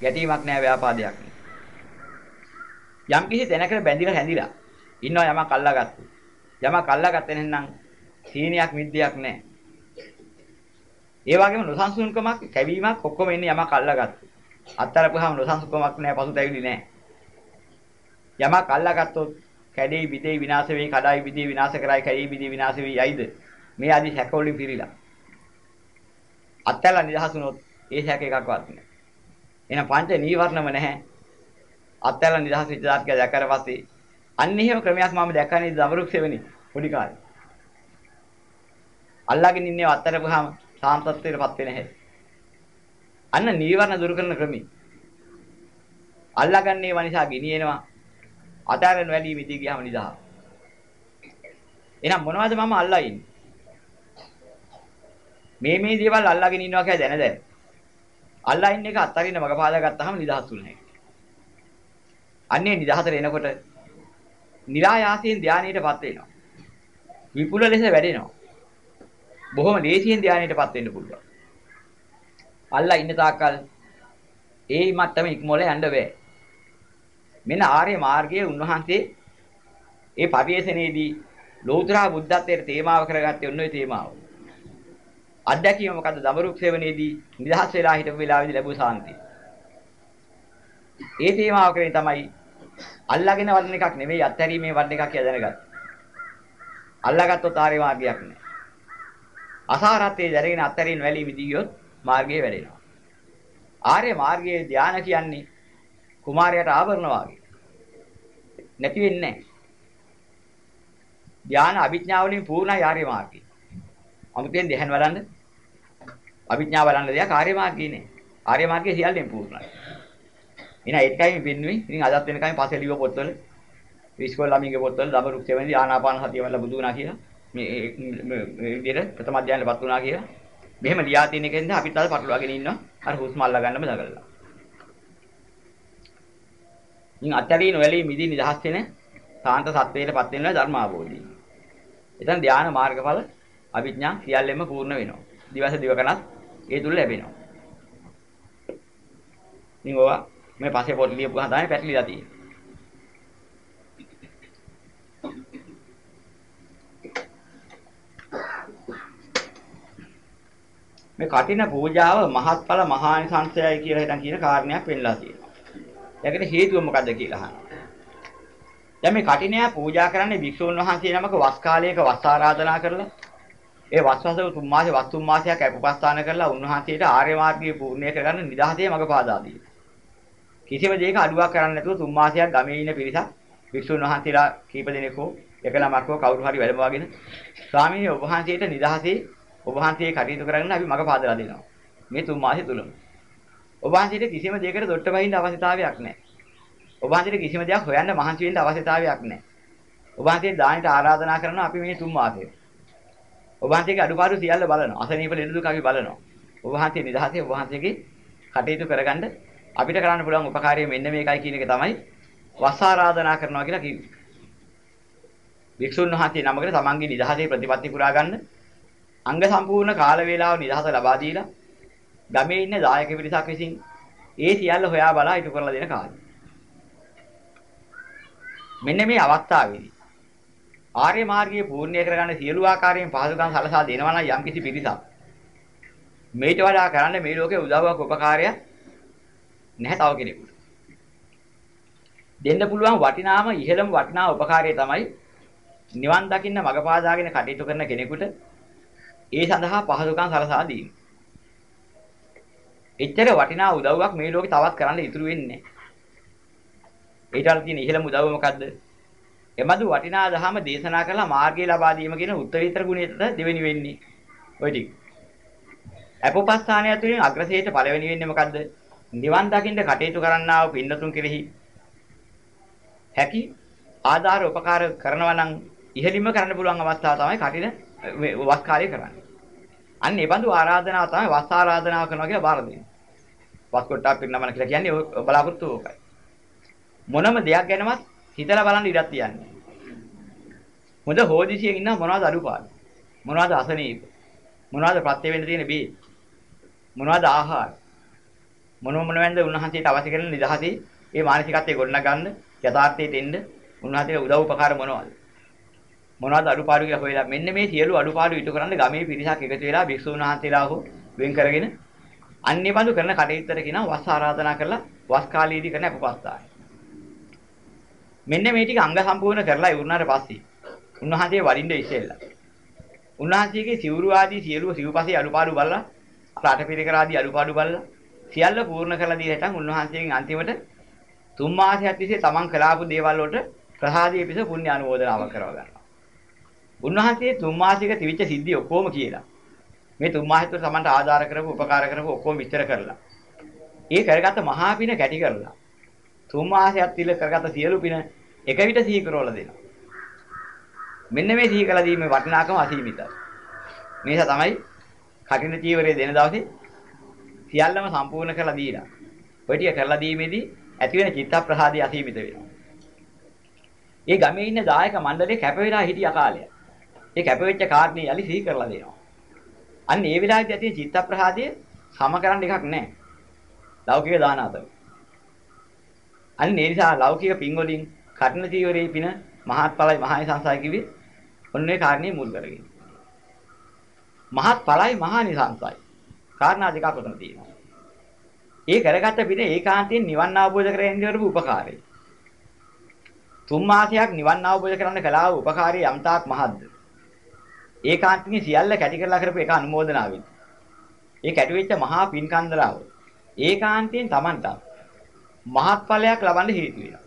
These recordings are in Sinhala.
ගැටීමක් නැහැ ව්‍යාපාදයක් නෑ. යම් කිසි තැනකට බැඳිලා හැඳිලා ඉන්නවා යමක් අල්ලාගත්තු. යමක් අල්ලාගත්තේ නැත්නම් සීනියක් මිද්දයක් නැහැ. ඒ වගේම නොසන්සුන්කමක් කැවීමක් ඔක්කොම එන්නේ යමක් අල්ලාගත්තු. අත්තරපුවාම නොසන්සුන්කමක් නැහැ පසුතැවිලි නැහැ. යමක් අල්ලාගත්තොත් කැඩේ බිදේ විනාශ වෙයි කඩයි බිදේ විනාශ කරයි කැඩේ බිදේ විනාශ වෙයි යයිද මේ ආදි සැකවලින් පිරීලා අත්හැලා නිදහසුනොත් ඒ සැක එකක්වත් නැහැ එහෙනම් පංච නීවරණම නැහැ අත්හැලා නිදහස් වෙච්ච දාත්ක දැක්කට පස්සේ අන්න එහෙම ක්‍රමයක් මම දැක්කනේ දවරුක් සෙවෙනි පොඩි කාලේ අල්ලාගෙන ඉන්නේ අත්හැරපුවාම සාන්තත්වයටපත් වෙන හැටි අන්න නීවරණ දුරු කරන ක්‍රමී අල්ලාගන්නේ වනිසා ගෙනියනවා අතාරන වැඩි මිදී ගියාම නිදහස්. එහෙනම් මොනවද මම අල්ලා ඉන්නේ? මේ මේ දේවල් අල්ලාගෙන ඉන්නවා කියලා දැන දැන. අල්ලා ඉන්න එක අත්තරින්න මග පාදා ගත්තාම නිදහස් වුණ හැකියි. අන්නේ නිදහසට එනකොට નિરાයාසයෙන් ධානයටපත් වෙනවා. විපුල ලෙස වැඩෙනවා. බොහොම ලේසියෙන් ධානයටපත් වෙන්න පුළුවන්. අල්ලා ඉන්න තාක්කල් ඒ මට්ටම ඉක්මොල යන්න බෑ. මෙන්න ආර්ය මාර්ගයේ උන්වහන්සේ ඒ පරිේශණයේදී ලෞතර බුද්ධත්වයට තේමාව කරගත්තේ ඔන්න ඔය තේමාව. අත්දැකීම මොකද්ද? දඹරුක් සේවනයේදී නිදහස් වෙලා හිටපු වෙලාවේදී ලැබුව සාන්තිය. ඒ තේමාව කරේ තමයි අල්ලාගෙන වඩන එකක් නෙවෙයි අත්හැරීමේ වඩන එකක් කියලා දැනගත්තා. අල්ලාගත්තොත් ආර්ය මාර්ගයක් නෑ. අසාරත්වයේ දැරගෙන අත්හැරීම වැළී මිදී ගියොත් මාර්ගයේ වැඩෙනවා. ආර්ය මාර්ගයේ ධානය කියන්නේ කුමාරයාට ආවරණ වාගේ. නැති වෙන්නේ නැහැ. ධාන අභිඥා වලින් පූර්ණයි ආර්ය මාර්ගය. අමුතෙන් ධ්‍යාන වඩන්න අභිඥා වඩන්න දෙයක් ආර්ය මාර්ගය නේ. ආර්ය මාර්ගය සියල්ලෙන් පූර්ණයි. එහෙනම් ඒකයි පින්නුයි. ඉතින් අදත් වෙනකන් පස්සේ ලියව පොත්වල ඉස්කෝල ළමින්ගේ පොත්වල දබරුක් සෙවෙනි ආනාපාන සතිය වල බුදු වුණා කියලා. මේ මේ විදිහට ප්‍රථම අධ්‍යයනයටපත් වුණා කියලා. මෙහෙම ලියා තියෙන එකෙන්ද අපිත් අද පටලවාගෙන ඉන්නවා. අර හුස්ම අල්ලා ගන්නම දගලලා. ඉතින් අත්‍යරීන වැලී මිදී නිදහස් වෙන සාන්ත සත්වයටපත් වෙන ධර්මාභෝධිය. එතන ධානා මාර්ගඵල අභිඥා සියල්ලෙම පූර්ණ වෙනවා. දිවස දිවකනත් ඒ තුල ලැබෙනවා. ඉතින් ඔවා මේ පස්සේ පොත් ලියපුවා තමයි පැටලිලා තියෙන්නේ. මේ කටින පූජාව මහත්ඵල මහානිසංසයයි කියලා හිතන් කියන කාරණයක් වෙන්නලා තියෙනවා. ඒකට හේතුව මොකද්ද කියලා අහනවා. දැන් මේ කටිනයා පූජා කරන්නේ භික්ෂුන් වහන්සේ නමක වස් කාලයක වස් ආරාධනා කරලා ඒ වස්වසව තුන් මාසේ වස් තුන් මාසයක් අපපස්ථාන කරලා උන්වහන්සේට ආර්ය මාර්ගයේ පූර්ණය කරගන්න නිදහසේ මඟ පාදා දී. කිසිම දෙයක අඩුවක් කරන්නේ නැතුව තුන් මාසයක් ගමේ ඉන්න පිරිසක් භික්ෂුන් වහන්සේලා කීප දෙනෙක් හෝ එක ළමක් හෝ කවුරු හරි වැඩමවාගෙන ස්වාමීන් වහන්සේට නිදහසේ ඔබ වහන්සේ කටයුතු කරගෙන අපි මඟ පාදලා දෙනවා. මේ තුන් මාසෙ තුලම. ඔබ වහන්සේට කිසිම දෙයකට දොට්ට බහින්න අවශ්‍යතාවයක් නැහැ. ඔබ වහන්සේට කිසිම දෙයක් හොයන්න මහන්සි වෙන්න අවශ්‍යතාවයක් නැහැ. ඔබ වහන්සේ දානට ආරාධනා කරනවා අපි මේ තුන් මාසෙ. ඔබ වහන්සේගේ අඩුපාඩු සියල්ල බලනවා. අසනීප ලෙඩ දුක අපි බලනවා. ඔබ වහන්සේ නිදහසේ ඔබ වහන්සේගේ කටයුතු කරගන්න අපිට කරන්න පුළුවන් උපකාරය මෙන්න මේකයි කියන එක තමයි වස් ආරාධනා කරනවා කියලා කිව්වේ. වික්ෂුන් වහන්සේ නමකට තමන්ගේ නිදහසේ ප්‍රතිපත්ති පුරා ගන්න අංග සම්පූර්ණ කාල වේලාව නිදහස ලබා දීලා ගමේ ඉන්න දායක පිරිසක් විසින් ඒ සියල්ල හොයා බලා ඉටු කරලා දෙන කාලය. මෙන්න මේ අවස්ථාවේදී ආර්ය මාර්ගයේ පූර්ණ්‍ය කරගන්න සියලු ආකාරයෙන් පහසුකම් සලසා දෙනවා නම් යම්කිසි පිරිසක් මේට වඩා කරන්න මේ ලෝකේ උදව්වක් උපකාරයක් නැහැ තව කෙනෙකුට. දෙන්න පුළුවන් වටිනාම ඉහළම වටිනා උපකාරය තමයි නිවන් දකින්න මඟ පාදාගෙන කටයුතු කරන කෙනෙකුට ඒ සඳහා පහසුකම් සලසා දීම. එච්චර වටිනා උදව්වක් මේ ලෝකේ තවත් කරන්න ඉතුරු වෙන්නේ නැහැ. ඊට තියෙන ඉහළම උදව්ව මොකද්ද? එමදු වටිනා දහම දේශනා කරලා මාර්ගය ලබා දීම කියන උත්තරීතර ගුණයට දෙවෙනි වෙන්නේ. ඔය ටික. අපෝපස්ථානය තුළින් අග්‍රසේට පළවෙනි වෙන්නේ මොකද්ද? නිවන් දකින්න කටයුතු කරන්නා වූ පින්නතුන් කෙරෙහි හැකි ආධාර උපකාර කරනවා නම් ඉහෙලින්ම කරන්න පුළුවන් අවස්ථාව තමයි කටින වස් කාර්යය කරන්නේ. අන්න ඒ බඳු ආරාධනාව තමයි වස් ආරාධනාව කරනවා කියලා බාර දෙන්නේ. වස් කොට්ටක් පින්නමන කියලා කියන්නේ බලාපොරොත්තු ඕකයි. මොනම දෙයක් ගැනවත් හිතලා බලන්න ඉඩක් තියන්නේ. හොඳ හෝදිසියෙන් ඉන්න මොනවද අඩුපාඩු? මොනවද අසනීප? මොනවද ප්‍රත්‍ය වෙන්න තියෙන බේ? මොනවද ආහාර? මොන මොනවැන්ද උන්වහන්සේට අවශ්‍ය කරන නිදහසේ ඒ මානසිකත්වයේ ගොඩනග ගන්න යථාර්ථයට එන්න උන්වහන්සේට උදව් උපකාර මොනවද? මොනවද අඩුපාඩු කියලා හොයලා මෙන්න මේ සියලු අඩුපාඩු ඉටු කරන්න ගමේ පිරිසක් එකතු වෙලා භික්ෂුන් වහන්සේලා හෝ වෙන් කරගෙන අන්නේ බඳු කරන කටයුත්තට කියනවා වස් ආරාධනා කරලා වස් කාලයේදී කරන අපපස්ථාය. මෙන්න මේ ටික අංග සම්පූර්ණ කරලා ඉවරනාට පස්සේ උන්වහන්සේ වඩින්න ඉස්සෙල්ලා. උන්වහන්සේගේ සිවුරු ආදී සියලු සිව්පසේ අඩුපාඩු බලලා රාඨපිරිකර ආදී අඩුපාඩු බලලා සියල්ල පූර්ණ කරලා දීලා හිටන් උන්වහන්සේගෙන් අන්තිමට තුන් මාසයක් තිස්සේ තමන් කළාපු දේවල් වලට ප්‍රසාදයේ පිස පුණ්‍ය අනුමෝදනාවක් කරව ගන්නවා. උන්වහන්සේ තුන් මාසික තිවිච්ච සිද්ධි ඔක්කොම කියලා. මේ තුන් මාසෙ තුර තමන්ට ආධාර කරපු උපකාර කරපු ඔක්කොම විස්තර කරලා. ඒ කරගත්ත මහා පින කැටි කරලා. තුන් මාසයක් තිල කරගත්ත සියලු පින එක විට සිහි කරවලා දෙනවා. මෙන්න මේ සිහි කළ දීමේ වටිනාකම අසීමිතයි. මේක තමයි කටින චීවරයේ දෙන දවසේ සියල්ලම සම්පූර්ණ කරලා දීලා. ඔය ටික කරලා දීමේදී ඇති වෙන චිත්ත ප්‍රසාදය අසීමිත වෙනවා. ඒ ගමේ ඉන්න දායක මණ්ඩලේ කැප වෙලා හිටිය කාලය. ඒ කැප වෙච්ච කාරණේ යලි සිහි කරලා දෙනවා. අන්න ඒ වෙලාවේදී ඇති චිත්ත ප්‍රසාදය සම කරන්න එකක් නැහැ. ලෞකික දාන අතර. අන්න ඒ නිසා ලෞකික පින් වලින් කටින චීවරයේ පින මහත්ඵලයි මහානි සංසාය කිව්වේ ඔන්නේ කාරණේ මුල් කරගෙන. මහත්ඵලයි මහානි සංසාය. කාරණා දෙකක් උතන තියෙනවා. ඒ කරගත්ත පින ඒකාන්තයෙන් නිවන් අවබෝධ කරගෙන කරපු උපකාරය. තුන් මාසයක් නිවන් අවබෝධ කරන්න කළා වූ උපකාරී යම්තාක් මහත්ද. ඒකාන්තයෙන් සියල්ල කැටි කරලා කරපු එක අනුමෝදනාවෙන්. ඒ කැටි වෙච්ච මහා පින්කන්දරාව ඒකාන්තයෙන් Tamanට මහත්ඵලයක් ලබන්න හේතු වෙනවා.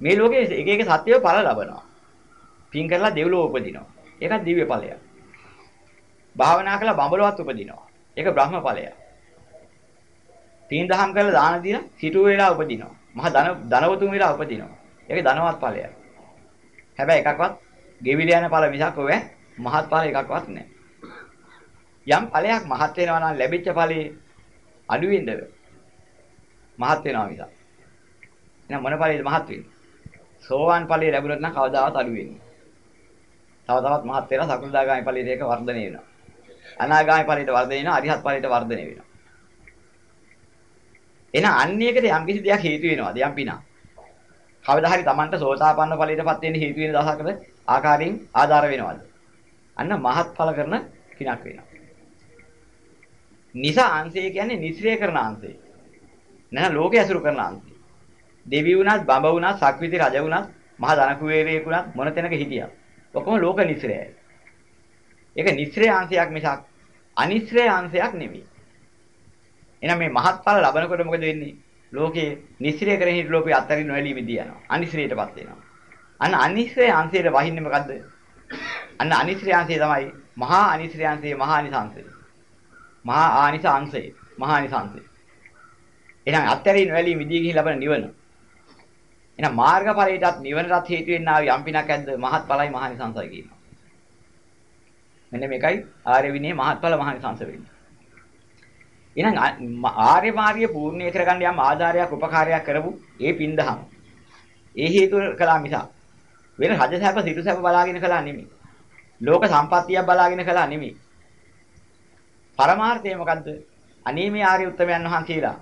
මේ ලෝකයේ එක එක සත්‍යව ඵල ලබනවා. පින් කරලා දෙව්ලොව උපදිනවා. ඒකත් දිව්‍ය ඵලයක්. භාවනා කරලා බඹලොවත් උපදිනවා. ඒක බ්‍රහ්ම ඵලයක්. පින් දහම් කරලා දාන දීලා සිටු වේලා උපදිනවා. මහා ධන ධනවතුන් වෙලා උපදිනවා. ඒක ධනවත් ඵලයක්. හැබැයි එකක්වත් ගෙවිල යන ඵල මිසක් ඔය මහත් ඵල එකක්වත් නැහැ. යම් ඵලයක් මහත් වෙනවා නම් ලැබිච්ච ඵලේ අඩු වෙන්නද මහත් වෙනවා මිසක්. එහෙනම් මොන ඵලයේද මහත් වෙන්නේ? සෝවාන් ඵලයේ ලැබුණොත් නම් කවදාවත් අඩු වෙන්නේ. තව තවත් මහත් වෙලා සකෘදාගාමි ඵලයට ඒක වර්ධනය වෙනවා. අනාගාමි ඵලයට වර්ධනය වෙනවා, අරිහත් ඵලයට වර්ධනය වෙනවා. එහෙනම් අන්නයකට යම් කිසි දෙයක් හේතු වෙනවාද යම් පිනක්. කවදා හරි Tamanට සෝතාපන්න ඵලයටපත් වෙන්න හේතු වෙන දවසකට ආකාරයෙන් ආධාර වෙනවද? අන්න මහත් ඵල කරන පිනක් වෙනවා. නිසා අංශය කියන්නේ නිස්රය කරන අංශය. නැහ ලෝකේ ඇසුරු කරන අංශය. දෙවි වුණත්, බඹ වුණත්, සක්විති රජ වුණත්, මහා ධන කුවේරයෙක් වුණත් මොන තැනක හිටියත් ඔක්කොම ලෝක නිස්රයයි. ඒක නිස්රේ අංශයක් මිසක් අනිස්රේ අංශයක් නෙමෙයි. එහෙනම් මේ මහත්ඵල ලබනකොට මොකද වෙන්නේ? ලෝකේ නිස්රේ කරගෙන හිට ලෝකේ අත්තරින් නොඇලී මිදී යනවා. අනිස්රේටපත් වෙනවා. අන්න අනිස්රේ අංශයට වහින්නේ මොකද්ද? අන්න අනිස්රේ අංශය තමයි මහා අනිස්රේ අංශය මහා අනිසංශය. මහා ආනිස අංශය මහා අනිසංශය. එහෙනම් අත්තරින් නොඇලී මිදී ගිහින් ලබන නිවන. එහෙනම් මාර්ගඵලයටත් නිවනටත් හේතු වෙන්නා යම් පිනක් ඇද්ද මහත්ඵලයි මහා අනිසංශය කියනවා. මෙන්න මේකයි ආර්ය විනය මහත්ඵල මහා අනිසංශ වෙන්නේ. එහෙනම් ආර්ය මාර්ගය පූර්ණේ කරගන්න යම් ආධාරයක් උපකාරයක් කරපු ඒ පින්දහම. ඒ හේතු කළා මිස වෙන රජසැප සිටුසැප බලාගෙන කළා නෙමෙයි. ලෝක සම්පත්තියක් බලාගෙන කළා නෙමෙයි. පරමාර්ථය මොකද්ද? අනේ මේ ආර්ය උත්තමයන් වහන්සේලා.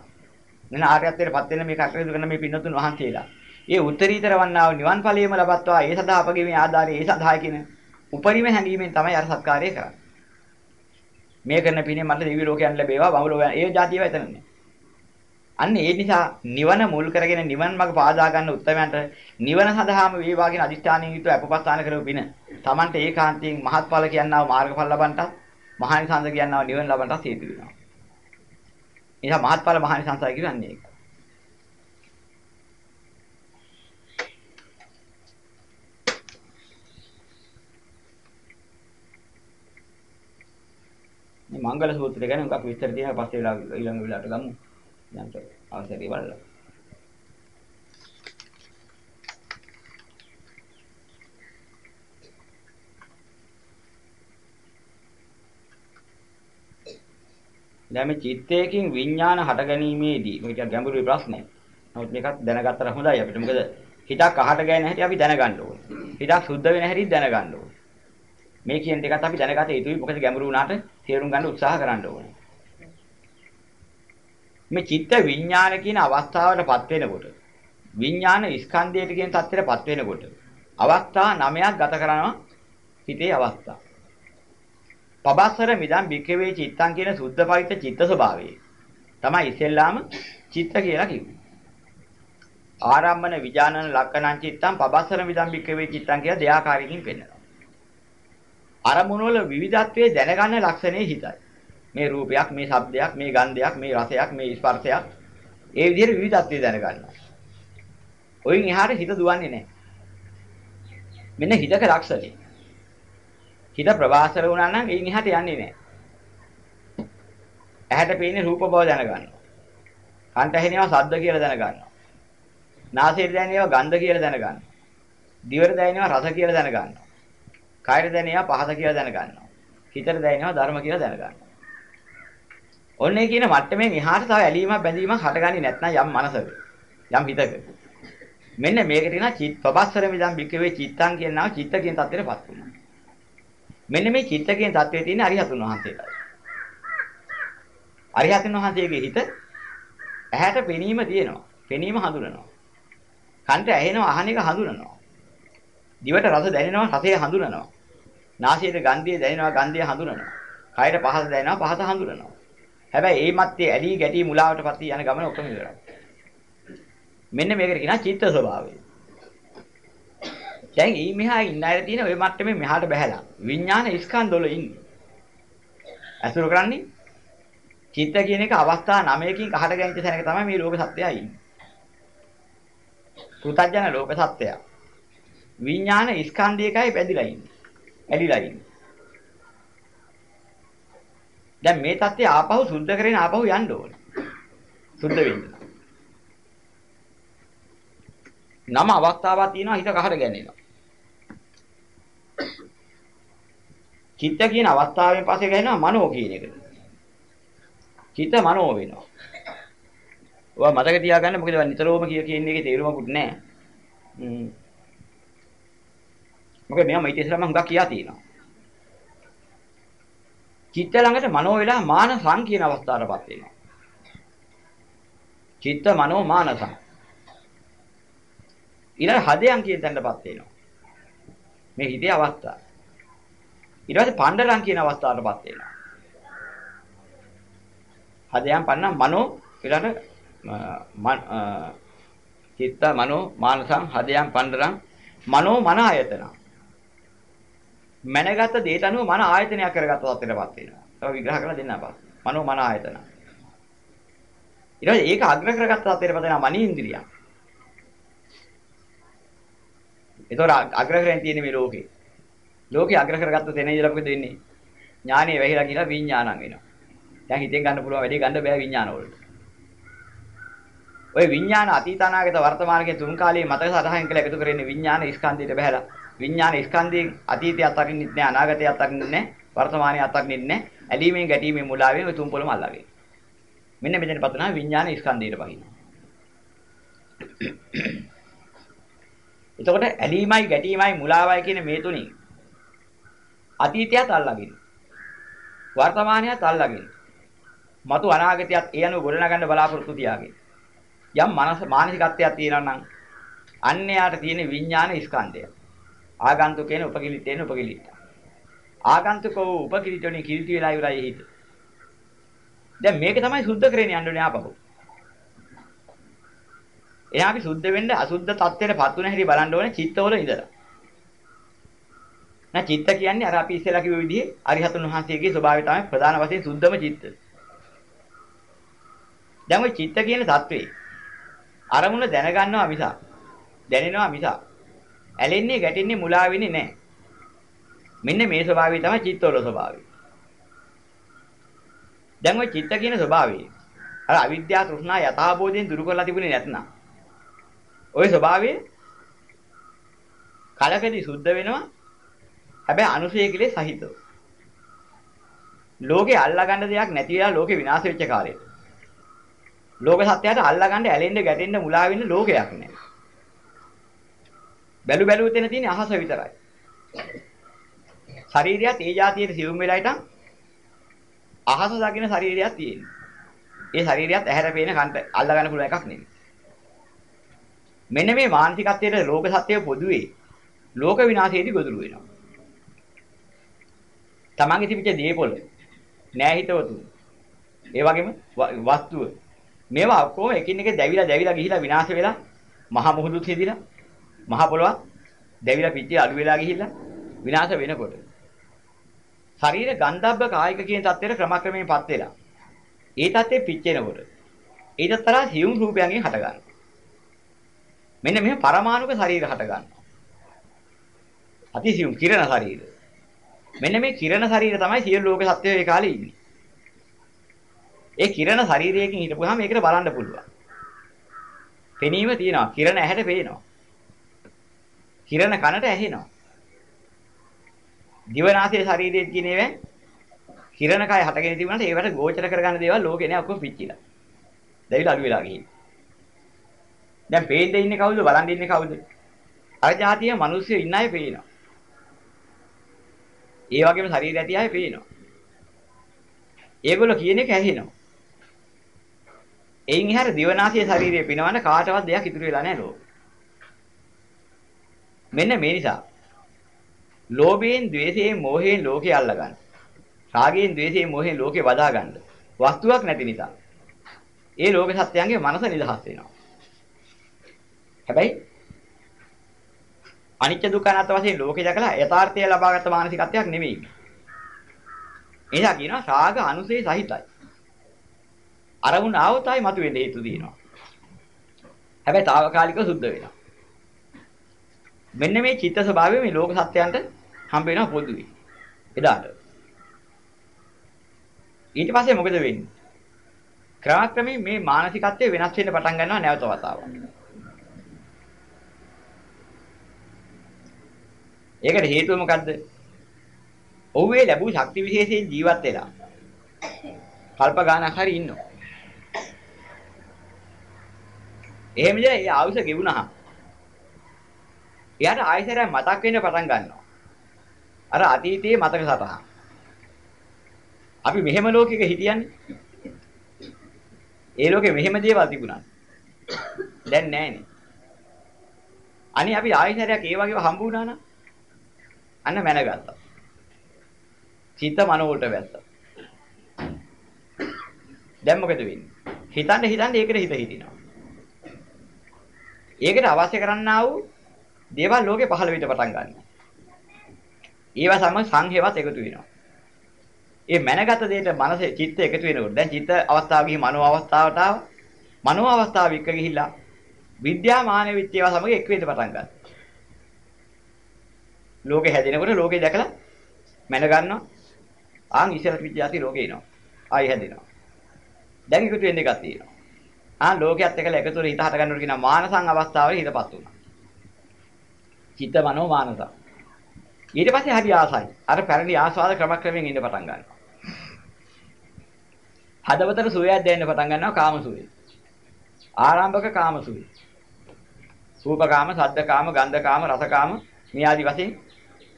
මෙන්න ආර්යත්වයටපත් වෙන මේ කටයුතු කරන මේ පින්නතුන් වහන්සේලා. ඒ උත්තරීතර වන්නා වූ නිවන් ඵලයේම ලබත්වා ඒ සදා අපගේ මේ ආධාරය ඒ සදායි කියන උපරිම හැඟීමෙන් තමයි අර සත්කාරය කරන්නේ. මේ කරන පිනේ මට දිවි ලෝකයන් ලැබේවා බඹලෝ ඒ જાතියව එතනනේ. අන්න ඒ නිසා නිවන මුල් කරගෙන නිවන් මඟ පාදා ගන්න උත්තරයන්ට නිවන සඳහාම වේවා කියන අදිෂ්ඨානයෙන් යුතුව අපපස්ථාන කරපු පින. Tamante ඒකාන්තයෙන් මහත්ඵල කියනවා මාර්ගඵල ලබන්නටත් මහානිසංස කියනවා නිවන ලබන්නටත් හේතු වෙනවා. එනිසා මහත්ඵල මහානිසංසය කියන්නේ ඒක. මේ මංගල සූත්‍රය ගැන මොකක් විස්තර තියෙනවා පස්සේ වෙලා ඊළඟ වෙලාවට ගමු. දැන් අවශ්‍යයි බලලා. දැන් මේ චිත්තයකින් විඥාන හටගැනීමේදී මේක ගැඹුරු ප්‍රශ්නයක්. නමුත් මේකත් දැනගත්තට හොඳයි අපිට. මොකද හිතක් අහට ගෑන හැටි අපි දැනගන්න ඕනේ. හිතක් සුද්ධ වෙන හැටි දැනගන්න ඕනේ. මේ කියන ටිකත් අපි දැනගත යුතුයි. මොකද ගැඹුරු වුණාට තේරුම් ගන්න උත්සාහ කරන්න ඕනේ. මේ චිත්ත විඥාන කියන අවස්ථාවටපත් වෙනකොට විඥාන ස්කන්ධයට කියන தත්ත්වයටපත් වෙනකොට අවස්ථා 9ක් ගත කරනවා හිතේ අවස්ථා. පබස්සර මිදම් බිකවේ චිත්තං කියන සුද්ධ පවිත්‍ර චිත්ත ස්වභාවය. තමයි ඉස්සෙල්ලාම චිත්ත කියලා කිව්වේ. ආරම්මන විජානන ලක්කනං චිත්තං පබස්සර මිදම් බිකවේ චිත්තං කියලා දෙආකාරයකින් පෙන්නනවා. අරමුණු වල විවිධත්වයේ දැනගන්න ලක්ෂණේ හිතයි. මේ රූපයක්, මේ ශබ්දයක්, මේ ගන්ධයක්, මේ රසයක්, මේ ස්පර්ශයක් ඒ විදිහට විවිධත්වයේ දැනගන්නවා. ඔයින් එහාට හිත දුවන්නේ නැහැ. මෙන්න හිතක ලක්ෂණේ. හිත ප්‍රවාසර වුණා නම් එයින් එහාට යන්නේ නැහැ. ඇහැට පේන්නේ රූප බව දැනගන්නවා. කන්ට ඇහෙනේවා ශබ්ද කියලා දැනගන්නවා. නාසයට දැනෙනේවා ගන්ධ කියලා දැනගන්නවා. දිවට දැනෙනේවා රස කියලා දැනගන්නවා. කයට දැනෙනේවා පහස කියලා දැනගන්නවා. හිතට දැනෙනේවා ධර්ම කියලා දැනගන්නවා. ඔන්නේ කියන මට්ටමෙන් එහාට තව ඇලීමක් බැඳීමක් හටගන්නේ නැත්නම් යම් මනසක යම් හිතක. මෙන්න මේකට කියනවා චිත් ප්‍රබස්සර මිදම් බික්කවේ චිත්තං කියනවා චිත්ත කියන தත්ත්වෙටපත් වුණා. මෙන්න මේ චිත්ත කියන தත්ත්වයේ තියෙන අරිහතුන් වහන්සේලා අරිහතුන් වහන්සේගේ හිත ඇහැට පෙනීම තියෙනවා පෙනීම හඳුනනවා. කන්ට ඇහෙනවා අහන එක හඳුනනවා. දිවට රස දැනෙනවා රසය හඳුනනවා. නාසයට ගන්ධය දැනෙනවා ගන්ධය හඳුනනවා කයට පහස දැනෙනවා පහස හඳුනනවා හැබැයි ඒ මැත්තේ ඇලී ගැටි මුලාවටපත් යන ගමන ඔක්කොම ඉවරයි. මෙන්න මේකට කියනවා චිත්ත ස්වභාවය. දැන් ඊ මෙහා ඉන්න අය තියෙන ওই මට්ටමේ මෙහාට බහැලා විඥාන ස්කන්ධවල ඉන්නේ. අසුර කරන්නේ චිත්ත කියන එක අවස්ථා 9කින් කහට ගැනිච්ච තැනක තමයි මේ ලෝක සත්‍යය ඉන්නේ. පුතඥ ලෝක සත්‍යය. විඥාන ස්කන්ධයකයි බැඳිලා ඉන්නේ. ඇලිලා ඉන්නේ. දැන් මේ தත්ත්වය ආපහු සුද්ධ කරගෙන ආපහු යන්න ඕනේ. සුද්ධ වෙන්න. නම අවස්ථාවක් තියෙනවා හිත කහට ගැනෙනවා. චිත්ත කියන අවස්ථාවෙන් පස්සේ ගහනවා මනෝ කියන එකට. චිත්ත මනෝ වෙනවා. ඔයා මතක තියාගන්න මොකද නිතරම කිය කියන එකේ තේරුමකුත් නැහැ. හ්ම්. මොකද මෙයා මෛත්‍රී ඉස්සරහම හුඟක් කියා තියෙනවා. චිත්ත ළඟට මනෝ වෙලා මානසං කියන අවස්ථාවටපත් වෙනවා. චිත්ත මනෝ මානසං. ඊළඟ හදයන් කියන තැනටපත් වෙනවා. මේ හිතේ අවස්ථාව. ඊට පස්සේ පණ්ඩරං කියන අවස්ථාවටපත් වෙනවා. හදයන් පන්න මනෝ ඊළඟ චිත්ත මනෝ මානසං හදයන් පණ්ඩරං මනෝ මන ආයතන මැනගත දේට අනුව මන ආයතනයක් කරගත්ත තත්ත්වයටපත් වෙනවා. තව විග්‍රහ කරලා දෙන්න අපහසු. මනෝ මන ආයතන. ඊට පස්සේ ඒක අග්‍ර කරගත්ත තත්ත්වයටපත් වෙනවා මනී ඉන්ද්‍රිය. ඒතොර අග්‍ර කරගෙන තියෙන මේ ලෝකේ. ලෝකේ අග්‍ර කරගත්ත තැන ඉඳලා මොකද වෙන්නේ? ඥානෙ වැහිලා කියලා විඥානං වෙනවා. දැන් හිතෙන් ගන්න පුළුවන් වැඩි ගන්න බෑ විඥාන වලට. ඔය විඥාන අතීත අනාගත වර්තමානයේ තුන් කාලයේ මතක සටහන් කළ එකතු කරන්නේ විඥාන ස්කන්ධයට බහැලා විඥාන ස්කන්ධයේ අතීතය අතරින්නෙත් නෑ අනාගතය අතරින්නෙත් නෑ වර්තමානය අතරින්නෙත් නෑ. ඇලීමෙන් ගැටීමෙන් මුලාවෙන් උතුම් පොළම අල්ලගෙන. මෙන්න මෙතන පතනවා විඥාන ස්කන්ධයට බහින. එතකොට ඇලීමයි ගැටීමයි මුලාවයි කියන මේ තුනේ අතීතයත් අල්ලගෙන වර්තමානයත් අල්ලගෙන මතු අනාගතයත් ඒ අනුව ගොඩනගන්න බලාපොරොත්තු තියාගෙන යම් මානසිකත්වයක් තියෙනවා නම් අන්න යාට තියෙන විඥාන ස්කන්ධය. ආගන්තුකේන උපකිලිටේන උපකිලිට. ආගන්තුකෝ උපකිලිටෝනේ කිලිටි වෙලා ඉවරයි හිත. දැන් මේක තමයි සුද්ධ කරගෙන යන්න ඕනේ ආපහු. එයා අපි සුද්ධ වෙන්න අසුද්ධ තත්ත්වයට පත් වෙන හැටි බලන්න ඕනේ චිත්තවල ඉඳලා. නැ චිත්ත කියන්නේ අර අපි ඉස්සෙල්ලා කිව්ව විදිහේ අරිහතුන් වහන්සේගේ ස්වභාවය තමයි ප්‍රධාන වශයෙන් සුද්ධම චිත්ත. දැන් ওই චිත්ත කියන தત્වේ අරමුණ දැනගන්නවා මිසක් දැනෙනවා මිසක් ඇලෙන්නේ ගැටෙන්නේ මුලා වෙන්නේ නැහැ. මෙන්න මේ ස්වභාවය තමයි චිත්තවල ස්වභාවය. දැන් ওই චිත්ත කියන ස්වභාවය අර අවිද්‍යාව තෘෂ්ණා යථාබෝධයෙන් දුරු කරලා තිබුණේ නැත්නම් ওই ස්වභාවය කලකදී සුද්ධ වෙනවා හැබැයි අනුසය කිලේ සහිතව ලෝකේ අල්ලගන්න දෙයක් නැති වෙලා ලෝකේ විනාශ වෙච්ච කාලේ. ලෝක සත්‍යයට අල්ලගන්න ඇලෙන්න ගැටෙන්න මුලා වෙන්න ලෝකයක් නැහැ. බැලු බැලුව තැන තියෙන අහස විතරයි. ශරීරයත් ඒ જાතියේ සිවුම් වෙලා හිටන් අහස දකින්න ශරීරයක් තියෙනවා. ඒ ශරීරයත් ඇහැර පේන කන්ට අල්ලගන්න පුළුවන් එකක් නෙමෙයි. මෙන්න මේ මානසිකත්වයේ ලෝක සත්‍යය පොදුවේ ලෝක විනාශයේදී ගොදුරු වෙනවා. තමන්ගේ තිබිච්ච දේපොළ නෑ හිතවතු. ඒ වගේම වස්තුව මේවා ඔක්කොම එකින් එක දැවිලා දැවිලා ගිහිලා විනාශ වෙලා මහ මුහුදුත් හිදිලා මහ පොළොවත් දැවිලා පිටිය අඩු වෙලා ගිහිල්ලා විනාශ වෙනකොට. ශරීර ගන්ධබ්බ කායික කියන தත්ත්වයට ක්‍රමක්‍රමයෙන්පත් වෙලා. ඒ தත්ත්වෙ පිච්චෙනකොට ඊට තරහ සියුම් රූපයන්ගෙන් හට ගන්නවා මෙන්න මෙහෙම පරමාණුක ශරීර හට ගන්නවා අතිසියුම් කිරණ ශරීර. මෙන්න මේ කිරණ ශරීර තමයි සියලු ලෝක සත්‍යය ඒ කාලේ ඉන්නේ. ඒ කිරණ ශරීරයකින් හිටපුවාම ඒකට බලන්න පුළුවන්. පෙනීම තියෙනවා. කිරණ ඇහැට පේනවා. කිරණ කනට ඇහෙනවා දිවනාසයේ ශරීරයේ කියන ඒවා කිරණ කය හටගෙන තිබුණාට ඒවට ගෝචර කරගන්න දේවල් ලෝකේ නෑ ඔක්කොම පිච්චිලා. දැවිලා අඩු වෙලා ගිහින්. දැන් පේන්නේ ඉන්නේ කවුද? බලන් ඉන්නේ කවුද? අර જાතිය මිනිස්සු ඉන්න අය පේනවා. ඒ වගේම ශරීරය ඇති අය පේනවා. ඒගොල්ලෝ කියන එක ඇහෙනවා. එයින් එහාට දිවනාසයේ ශරීරය පිනවන්න කාටවත් දෙයක් ඉතුරු වෙලා නැහැ ලෝකෙ. මෙන්න මේ නිසා ලෝභයෙන්, ద్వේෂයෙන්, මෝහයෙන් ලෝකේ අල්ල ගන්න. රාගයෙන්, ద్వේෂයෙන්, මෝහයෙන් ලෝකේ වදා ගන්න. වස්තුවක් නැති නිසා. ඒ ලෝක සත්‍යයන්ගේ මනස නිදහස් වෙනවා. හැබැයි අනිත්‍ය දුක්ඛ අනාත්ම වශයෙන් ලෝකේ දැකලා යථාර්ථය ලබාගත් මානසිකත්වයක් නෙමෙයි. එනිසා කියනවා රාග අනුසේ සහිතයි. අරමුණ ආවොත් ආයි මතුවෙන්න හේතු දිනවා. හැබැයි తాවකාලිකව සුද්ධ වෙනවා. මෙන්න මේ චිත්ත ස්වභාවය මේ ලෝක සත්‍යයන්ට හම්බ වෙනවා පොදුවේ. එදාට. ඊට පස්සේ මොකද වෙන්නේ? ක්‍රමක්‍රමයෙන් මේ මානසිකත්වය වෙනස් වෙන්න පටන් ගන්නවා නැවත වතාවක්. ඒකට හේතුව මොකද්ද? ඔහුගේ ලැබූ ශක්ති විශේෂයෙන් ජීවත් වෙලා කල්ප ගානක් හරි ඉන්නවා. එහෙම ඉඳලා ඒ ආයුෂ ගෙවුනහම එයාට ආයෙසරයක් මතක් වෙන්න පටන් ගන්නවා. අර අතීතයේ මතක සටහන්. අපි මෙහෙම ලෝකෙක හිටියන්නේ. ඒ ලෝකෙ මෙහෙම දේවල් තිබුණා. දැන් නැහැනේ. අනේ අපි ආයෙසරයක් ඒ වගේව හම්බ වුණා නම් අන්න මැනගත්තා. චිත්ත මනෝ වලට වැස්සා. දැන් මොකද වෙන්නේ? හිතන්න හිතන්න ඒකට හිත හිටිනවා. ඒකට අවශ්‍ය කරන්නා වූ දේවල් ලෝකේ පහළ වෙන්න පටන් ගන්නවා. ඒවා සමග සංහේවත් එකතු වෙනවා. ඒ මැනගත දෙයට මනසේ චිත්ත එකතු වෙනකොට දැන් චිත්ත අවස්ථාව ගිහින් මනෝ අවස්ථාවට ආව. මනෝ අවස්ථාව එක්ක ගිහිල්ලා විද්‍යාමාන විත්‍යව සමග එක් වෙන්න පටන් ගන්නවා. ලෝකේ හැදෙනකොට ලෝකේ දැකලා මැන ගන්නවා. ආන් ඉස්සරහ විද්‍යාති ලෝකේ එනවා. ආයි හැදෙනවා. දැන් එකතු වෙන්න එකක් තියෙනවා. ආ ලෝකයක් එක්කලා එකතු වෙලා හිත හට ගන්නකොට කියන මානසං අවස්ථාවේ හිතපත් වුණා. චිත්ත මනෝ මානස. ඊට පස්සේ හරි ආසයි. අර පැරණි ආස්වාද ක්‍රමක්‍රමයෙන් ඉන්න පටන් ගන්නවා. හදවතට සුවයක් දැනෙන්න පටන් ගන්නවා කාම සුවේ. ආරම්භක කාම සුවේ. රූපකාම, සද්දකාම, ගන්ධකාම, රසකාම මේ ආදි වශයෙන්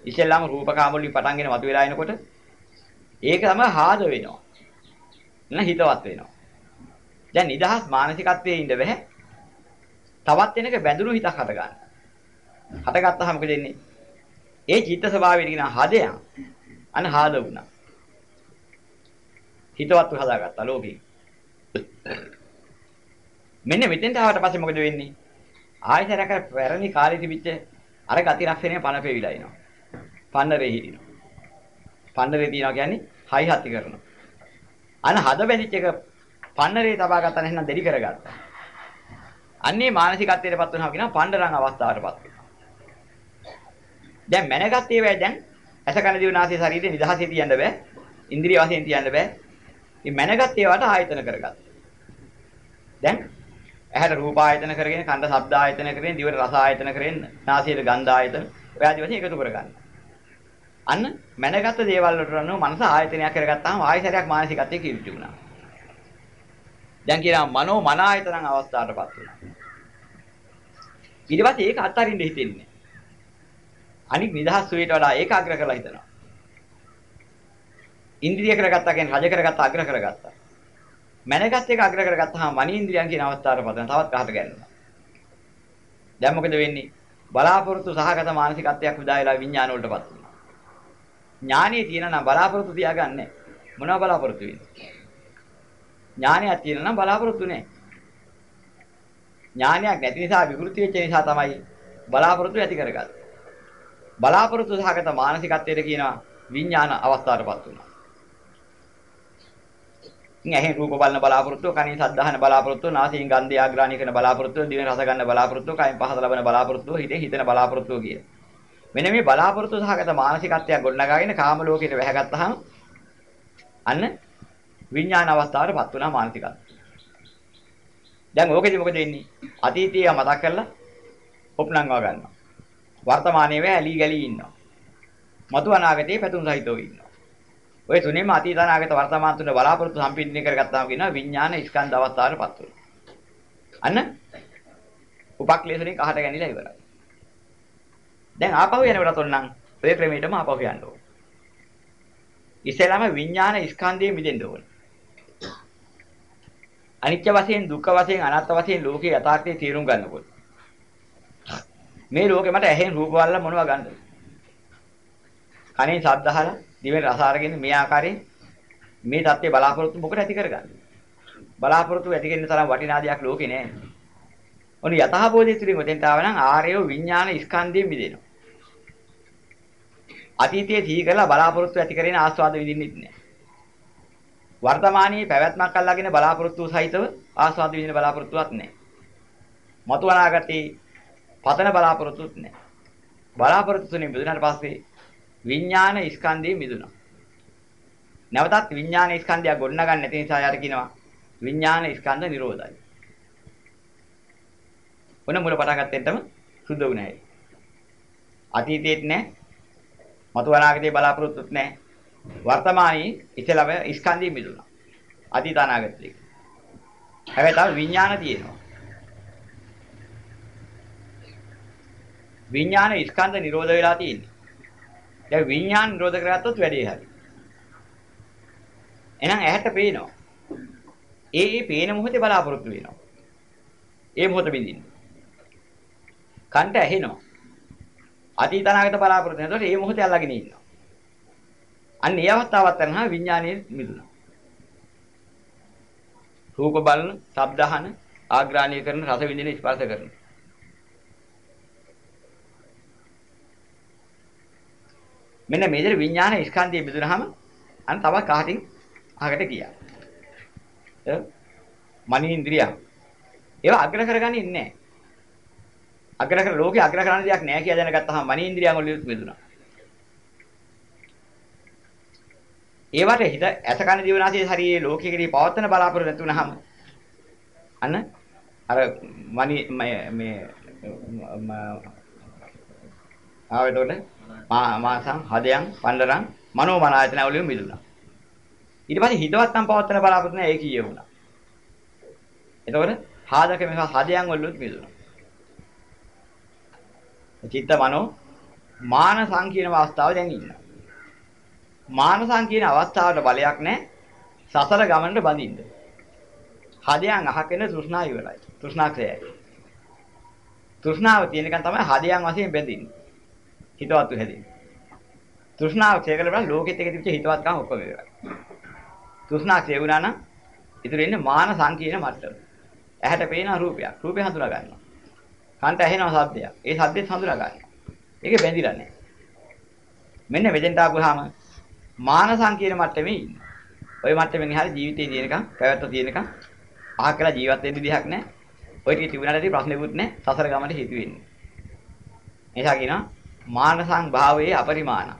ඉස්සෙල්ලාම රූපකාම වලින් පටන්ගෙන මතුවලා එනකොට ඒක තමයි හාද වෙනවා. නැ හිතවත් වෙනවා. දැන් නිදහස් මානසිකත්වයේ ඉඳ බෑ. තවත් වෙනක බැඳුණු හිතක් හට ගන්නවා. හටගත්තාම මොකද වෙන්නේ? ඒ චිත්ත ස්වභාවයෙන් කියන හදයන් අන හාද වුණා. හිතවත් හදාගත්තා ලෝකේ. මෙන්න මෙතෙන්ට ආවට පස්සේ මොකද වෙන්නේ? ආයතරක පැරණි කාලේ තිබිච්ච අර ගති ලක්ෂණය පණ පෙවිලා එනවා. පන්නරේ හිටිනවා. පන්නරේ තියනවා කියන්නේ හයි හති කරනවා. අන හද බැඳිච්ච එක පන්නරේ තබා ගත්තා නැත්නම් දෙලි කරගත්තා. අන්නේ මානසිකත්වයටපත් වෙනවා කියනවා පණ්ඩරං අවස්ථාවටපත් වෙනවා. දැන් මැනගත් ඒවා දැන් ඇස කන දිව නාසය ශරීරේ නිදහසේ තියන්න බෑ. ඉන්ද්‍රිය වශයෙන් තියන්න බෑ. මේ මැනගත් ඒවාට ආයතන කරගත්තා. දැන් ඇහැට රූප ආයතන කරගෙන, කනට ශබ්ද ආයතන කරගෙන, දිවට රස ආයතන කරගෙන, නාසයට ගන්ධ ආයතන, ඔය ආදි වශයෙන් එකතු කරගන්න. අන්න මැනගත් දේවල් වලට අනුව මනස ආයතනයක් කරගත්තාම ආයතරයක් මානසිකත්වයේ කිවිටි වුණා. දැන් කියනවා මනෝ මන ආයතනං අවස්ථාවටපත් වුණා. ඊට පස්සේ ඒක අත්හරින්න හිතෙන්නේ. අනික් නිදහස් වේට වඩා ඒකාග්‍ර කරලා හිතනවා. ඉන්ද්‍රිය කරගත්තා කියන්නේ රජ කරගත්තා අග්‍ර කරගත්තා. මැනගත් එක අග්‍ර කරගත්තාම මනීන්ද්‍රියන් කියන අවස්ථාවට පදන තවත් කහට ගන්නවා. දැන් මොකද වෙන්නේ? බලාපොරොත්තු සහගත මානසිකත්වයක් විදා වෙලා විඥාන වලටපත් වෙනවා. ඥානෙ තියෙන නම් බලාපොරොත්තු තියාගන්නේ මොනවා බලාපොරොත්තු වෙන්නේ? ඥානයක් තියෙන නම් බලාපොරොත්තු නැහැ. ඥානයක් නැති නිසා විකෘති වෙච්ච නිසා තමයි බලාපොරොත්තු ඇති කරගත්තේ. බලාපොරොත්තු සහගත මානසිකත්වයට කියනවා විඥාන අවස්ථාවටපත් වෙනවා. ඉතින් ඇහෙන් රූප බලන බලාපොරොත්තුව, කනින් ශබ්ද අහන බලාපොරොත්තුව, නාසයෙන් ගන්ධය ආග්‍රහණය කරන බලාපොරොත්තුව, දිවෙන් රස ගන්න බලාපොරොත්තුව, කයෙන් පහස ලබන බලාපොරොත්තුව, හිතෙන් හිතන බලාපොරොත්තුව කියන. මෙන්න මේ බලාපොරොත්තු සහගත මානසිකත්වයක් ගොඩනගාගෙන කාම ලෝකෙට වැහැගත්තාම අන්න විඥාන අවස්ථාවටපත් වුණා මානසිකත්වය. දැන් ඕකෙදි මොකද වෙන්නේ? අතීතය මතක් කරලා ඔප්නංවා ගන්නවා. වර්තමානයේ වැලී ගැලී ඉන්නවා. මතු අනාගතයේ පැතුම් සහිතව ඉන්නවා. ඔය තුනේම අතීත අනාගත වර්තමාන තුන බලාපොරොත්තු සම්පින්දනය කරගත්තාම කියනවා විඥාන ස්කන්ධ අවස්ථාවටපත් වෙනවා. අන්න උපක්ලේශණේ කහට ගැනිලා ඉවරයි. දැන් ආපහු යනකොට ඔන්නම් ඔය ක්‍රමයටම ආපහු යන්න ඕනේ. ඉස්සෙල්ලාම විඥාන ස්කන්ධයෙන් මිදෙන්න ඕනේ. අනිත්‍ය වශයෙන් දුක්ඛ වශයෙන් අනාත්ම වශයෙන් ලෝකේ යථාර්ථය තේරුම් ගන්නකොට මේ ලෝකෙ මට ඇහෙන් රූප වල මොනව ගන්නද? කනෙන් ශබ්ද අහලා දිවෙන් රස අරගෙන මේ ආකාරයෙන් මේ தත්ත්වය බලාපොරොත්තු මොකට ඇති කරගන්නේ? බලාපොරොත්තු ඇති කරන තරම් වටිනා දෙයක් ලෝකේ නැහැ. ඔන්න යථාබෝධය තුළින් මෙතෙන්ට ආව නම් ආර්යව විඥාන ස්කන්ධයෙන් මිදෙනවා. අතීතයේ සිහි කරලා බලාපොරොත්තු ඇති කරගෙන ආස්වාද විඳින්නෙත් නැහැ. වර්තමානයේ පැවැත්මක් අල්ලාගෙන බලාපොරොත්තු සහිතව ආස්වාද විඳින බලාපොරොත්තුවක් නැහැ. මතු අනාගතේ පතන බලාපොරොත්තුත් නැහැ. බලාපොරොත්තු තුනේ මිදුණාට පස්සේ විඥාන ස්කන්ධය මිදුණා. නැවතත් විඥාන ස්කන්ධය ගොඩනගන්න නැති නිසා යාට කියනවා විඥාන ස්කන්ධ නිරෝධයි. ඔන්න මුල පටන් ගත්තෙන්ටම සුද්ධ වුණායි. අතීතයේත් නැහැ. මතු අනාගතේ බලාපොරොත්තුත් නැහැ. වර්තමානයේ ඉතලව ස්කන්ධය මිදුණා. අතීත අනාගතේ. හැබැයි තව විඥාන තියෙනවා. විඥාන ස්කන්ධ නිරෝධ වෙලා තියෙන්නේ. දැන් විඥාන නිරෝධ කරගත්තොත් වැඩේ හරි. එහෙනම් ඇහැට පේනවා. ඒ ඒ පේන මොහොතේ බලාපොරොත්තු වෙනවා. ඒ මොහොත බින්දින්න. කන්ට ඇහෙනවා. අතීත අනාගත බලාපොරොත්තු වෙනකොට ඒ මොහොතේ අල්ලගෙන ඉන්නවා. අන්න ඒ අවස්ථාවත් කරනවා විඥානයේ මිදුණා. රූප බලන, ශබ්ද අහන, ආග්‍රහණය කරන, රස විඳින, ස්පර්ශ කරන. මෙන්න මේ විදිහට විඥාන ස්කන්ධය බෙදුනහම අන්න තව කහටින් අහකට ගියා. එ මනී ඉන්ද්‍රිය. ඒවා අග්‍ර කරගන්නේ නැහැ. අග්‍ර කර ලෝකේ අග්‍ර කරන්න දෙයක් නැහැ කියලා දැනගත්තාම මනී ඉන්ද්‍රියන් වලින් බෙදුනා. ඒවට හිත ඇස කන දිවනාසයේ ශරීරයේ ලෝකයේ පවත්තන බලාපොරොත්තු නැතුනහම අන්න අර මනී මේ ආවෙතොට මාසං හදයන් පණ්ඩරං මනෝමන ආයතන වලින් මිදුණා. ඊට පස්සේ හිතවත්නම් පවත්තන බලාපොරොත්තු නැහැ ඒ කීය වුණා. එතකොට හාදක මේක හදයන් වලින් මිදුණා. චිත්ත මනෝ මාන සංකීර්ණ අවස්ථාව දැන් ඉන්නවා. මාන සංකීර්ණ අවස්ථාවට බලයක් නැහැ. සසර ගමනට බඳින්න. හදයන් අහකෙන තෘෂ්ණා ඉවරයි. තෘෂ්ණාක්ෂයයි. තෘෂ්ණාව තියෙනකන් තමයි හදයන් වශයෙන් බැඳින්නේ. හිතවත් හැදෙන්නේ. තෘෂ්ණාව ක්ෂය කළ බලන්න ලෝකෙත් එක තිබිච්ච හිතවත්කම් ඔක්කොම ඉවරයි. තෘෂ්ණා ක්ෂය වුණා නම් ඉතුරු වෙන්නේ මාන සංකීර්ණ මට්ටම. ඇහැට පේන රූපයක්. රූපේ හඳුනා ගන්නවා. කන්ට ඇහෙනවා ශබ්දයක්. ඒ ශබ්දෙත් හඳුනා ගන්නවා. ඒකේ බැඳිලා නැහැ. මෙන්න මෙතෙන්ට ආපුවාම මාන සංකීර්ණ මට්ටමේ ඉන්නේ. ওই මට්ටමින් එහාට ජීවිතේ තියෙනකම්, පැවැත්ම තියෙනකම් අහක් කියලා ජීවත් වෙන්න විදිහක් නැහැ. ඔය ටික තිබුණාට ප්‍රශ්නෙකුත් නැහැ. සසර ගමනට හේතු වෙන්නේ. එනිසා කියනවා මානසං භාවයේ අපරිමාණ.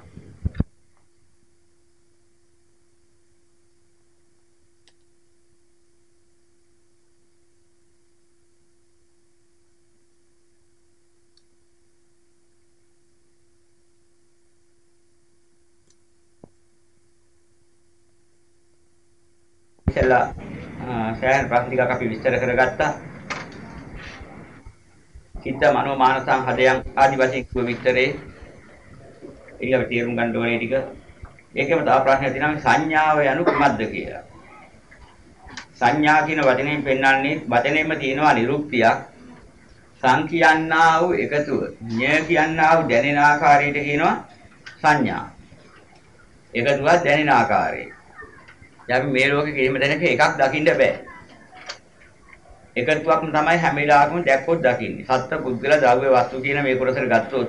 ඉතලා සෑහෙන ප්‍රශ්න ටිකක් අපි විස්තර කරගත්තා. චිත්ත මනෝ මානසං හදයන් ආදි වශයෙන් කිව්ව විස්තරේ ඒක අපි තේරුම් ගන්න ඕනේ ටික. ඒකෙම තව ප්‍රශ්නයක් තියෙනවා සංඥාව යනු කුමක්ද කියලා. සංඥා කියන වචනයෙන් පෙන්වන්නේ වචනයෙන්ම තියෙනවා නිරුක්තියක්. සං කියන්නා වූ එකතුව. ඤ කියන්නා වූ දැනෙන ආකාරයට කියනවා සංඥා. එකතුවක් දැනෙන ආකාරය. දැන් අපි මේ ලෝකේ කිසිම දෙයක එකක් දකින්න බෑ. එකතුවක්ම තමයි හැම වෙලාවකම දැක්කොත් දකින්නේ. සත්ත්ව පුද්ගල ද්‍රව්‍ය වස්තු කියන මේ කොටසට ගත්තොත්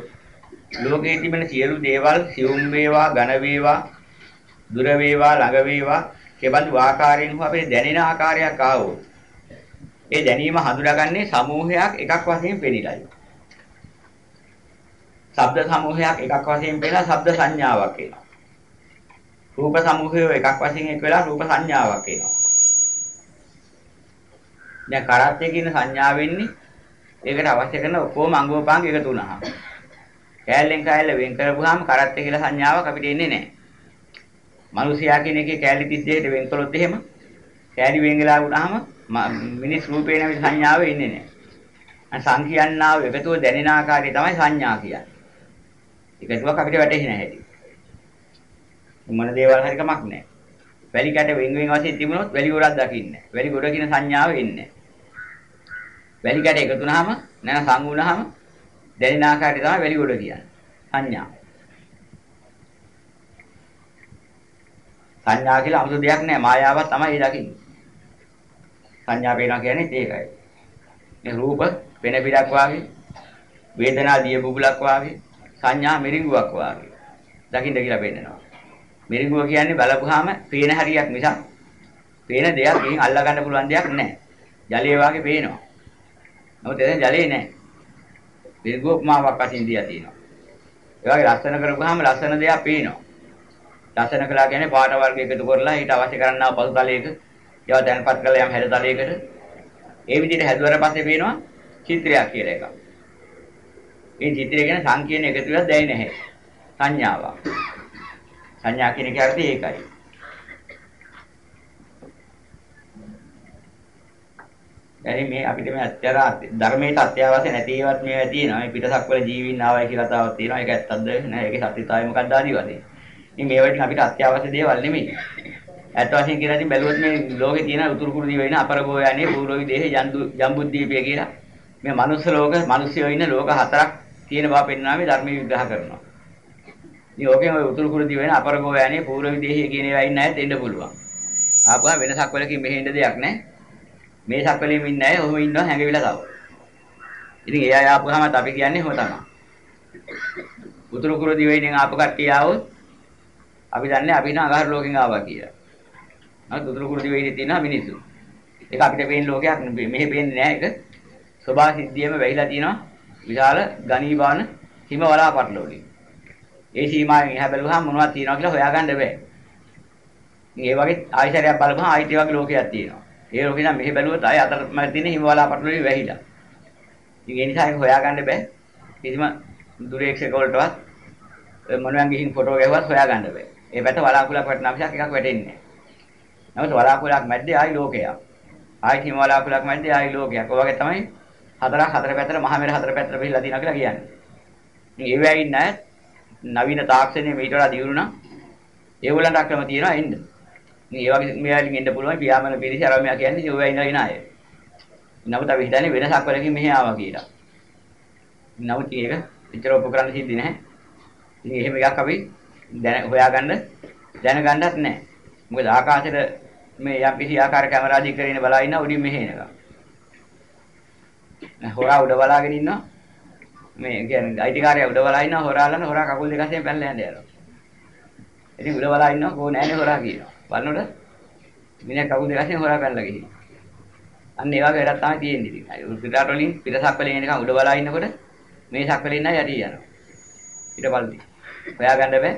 ලෝකයේ තිබෙන සියලු දේවල් සියුම් වේවා, ඝන වේවා, දුර වේවා, ළඟ වේවා, කෙබඳු ආකාරයෙන් හෝ අපේ දැනෙන ආකාරයක් ආවොත් ඒ දැනීම හඳුනාගන්නේ සමූහයක් එකක් වශයෙන් පෙනිලායි. ශබ්ද සමූහයක් එකක් වශයෙන් පෙනලා ශබ්ද සංඥාවක් එනවා. රූප සමූහය එකක් වශයෙන් එක් වෙලා රූප සංඥාවක් එනවා. දැන් කරත්තය කියන සංඥාව වෙන්නේ ඒකට අවශ්‍ය කරන ඔක්කොම අංගෝපාංග එකතු වුණාම. කෑල්ලෙන් කෑල්ල වෙන් කරපුවාම කරත්තය කියලා සංඥාවක් අපිට එන්නේ නැහැ. මිනිසයා කියන එකේ කෑලි 32ට වෙන් කළොත් එහෙම කෑලි වෙන් වෙලා වුණාම මිනිස් රූපේ නැමැති සංඥාව එන්නේ නැහැ. අන් සංඛ්‍යන්නාව එකතුව දැනෙන ආකාරය තමයි සංඥා කියන්නේ. එකතුවක් අපිට වැටහෙන්නේ නැහැ. මොන දේවල් හරි කමක් නැහැ. වැලි කැට වෙන් වෙන් වශයෙන් තිබුණොත් වැලි ගොඩක් දකින්නේ. වැලි ගොඩ කියන සංඥාව එන්නේ. වැලි කැට එකතු වුනහම නැන සං වුනහම දැනෙන ආකාරය තමයි වැලි ගොඩ කියන්නේ. සංඥා. සංඥා කියලා 아무තු දෙයක් නැහැ. මායාවක් තමයි ඒ දකින්නේ. සංඥා පේනවා කියන්නේ ඒකයි. මේ රූප වෙන පිටක් වාගේ වේදනා දිය බුබුලක් වාගේ සංඥා මිරිඟුවක් වාගේ දකින්න කියලා පෙන්නනවා. මිරිඟුව කියන්නේ බලපුවාම පේන හරියක් මිසක් පේන දෙයක් ගිහින් අල්ලා ගන්න පුළුවන් දෙයක් නැහැ. ජලයේ වාගේ පේනවා. නමුත් එතන ජලයේ නැහැ. මිරිඟුව උපමාවක් වශයෙන් දියා තියෙනවා. ඒ වගේ ලස්සන කරපුවාම ලස්සන දෙයක් පේනවා. ලස්සන කළා කියන්නේ පාට වර්ග එකතු කරලා ඊට අවශ්‍ය කරන්නා පසු තලයක ඒවා දැන්පත් කළා යම් හැඩ තලයකට ඒ විදිහට හැදුවට පස්සේ පේනවා චිත්‍රයක් කියලා එකක්. මේ චිත්‍රය ගැන සංකීර්ණ එකතුවක් දැනෙන්නේ නැහැ. සංඥාවක්. සංඥා කියන එක අර්ථය ඒකයි. දැන් මේ අපිට මේ අත්‍යර ධර්මයට අත්‍යවශ්‍ය නැති ඒවාත් මේවා තියෙනවා. මේ පිටසක් වල ජීවීන් ආවයි කියලා කතාවක් තියෙනවා. ඒක ඇත්තද නෑ. ඒකේ සත්‍යතාවය මොකක්ද ආදී වශයෙන්. ඉතින් මේවා ටික අපිට අත්‍යවශ්‍ය දේවල් නෙමෙයි. ඇත්ත වශයෙන් කියලා ඉතින් බැලුවොත් මේ ලෝකේ තියෙන උතුරු කුරු දිව වෙන අපරගෝ යන්නේ පූර්ව විදේහේ ජම්බු ජම්බුද්දීපය කියලා. මේ මනුස්ස ලෝක මිනිස්සුයෝ ඉන්න ලෝක හතරක් තියෙන බව පෙන්වනවා මේ ධර්මයේ විග්‍රහ කරනවා. ඉතින් ඕකෙන් ඔය උතුරු කුරු දිව වෙන අපරගෝ යන්නේ පූර්ව විදේහේ කියන ඒවා ඉන්න අයත් එන්න පුළුවන්. ආපුවා වෙනසක් වලකින් මෙහෙ ඉන්න දෙයක් නැහැ. මේ සක්වලෙම ඉන්නේ නැහැ. ඔහොම ඉන්නවා හැංගෙවිලා තව. ඉතින් ඒ අය ආපුවාම අපි කියන්නේ හො තමයි. උතුරු කුරු දිවෙන් ආපු කට්ටිය ආවොත් අපි දන්නේ අපි නා අගාර ලෝකෙන් ආවා කියලා. අර උතුරු කුරු දිවෙන් තියෙනවා මිනිස්සු. ඒක අපිට පේන ලෝකයක් මෙහෙ පේන්නේ නැහැ ඒක. සබා සිද්ධියම වෙයිලා තියෙනවා විශාල ගණීබාන හිම වලා පටලවලින්. ඒ සීමාවෙන් එහා බැලුවහම මොනවද තියෙනවා කියලා හොයාගන්න බෑ. ඉතින් ඒ වගේ ආයශරයක් බලපුවහම ආයිත් ඒ වගේ ලෝකයක් තියෙනවා. ඒ ලෝකේ නම් මෙහෙ බැලුවොත් ආය අතරමැද තියෙන හිම වලා පටලවලින් වැහිලා. ඉතින් ඒ නිසා ඒක හොයාගන්න බෑ. කිසිම දුරේක්ෂක වලටවත් මොනවාන් ගිහින් ෆොටෝ ගැහුවත් හොයාගන්න බෑ. ඒ පැත්ත වලාකුලක් වටනා මිසක් එකක් වැටෙන්නේ නැහැ. නමුත් වලාකුලක් මැද්දේ ආයි ලෝකයක්. ආයි හිම වලාකුලක් මැද්දේ ආයි ලෝකයක්. ඔය වගේ තමයි හතරක් හතර පැත්තට මහා මෙර හතර පැත්තට බෙහෙලා තියෙනවා කියලා කියන්නේ. ඉතින් ඒ වෙයි ඉන්නේ නවීන තාක්ෂණය මේට වඩා දියුණු නම් ඒගොල්ලන්ට අක්‍රම තියෙනවා එන්න. ඉතින් ඒ වගේ මෙයාලින් එන්න පුළුවන් පියාඹන පිරිස අර මෙයා කියන්නේ ඒ වෙයි ඉඳලා අය. නමුත් අපි හිතන්නේ වෙනසක් වලකින් මෙහෙ ආවා කියලා. නමුත් ඒක එච්චර ඔප්පු කරන්න සිද්ධි නැහැ. ඉතින් එහෙම එකක් අපි දැන හොයාගන්න දැනගන්නත් නැහැ. මොකද ආකාශයට මේ යම් කිසි ආකාර කැමරාදී කරගෙන බලා ඉන්න උඩින් මෙහෙ එනවා. හොරා උඩ බලාගෙන ඉන්නවා. මේ කියන්නේ අයිතිකාරයා උඩ බලා ඉන්නවා හොරාලන හොරා කකුල් දෙක අතරින් පැනලා යන්න යනවා. ඉතින් උඩ බලා ඉන්නවා කෝ නෑනේ හොරා කියනවා. බලනකොට මිනිහා කකුල් දෙක අතරින් හොරා පැනලා ගිහින්. අන්න ඒ වගේ වැඩක් තමයි තියෙන්නේ ඉතින්. අය පිටාට වලින් පිටසක් වලින් එනකන් උඩ බලා ඉන්නකොට මේ සක් වලින් නෑ යටි යනවා. ඊට බලදි. හොයාගන්න බෑ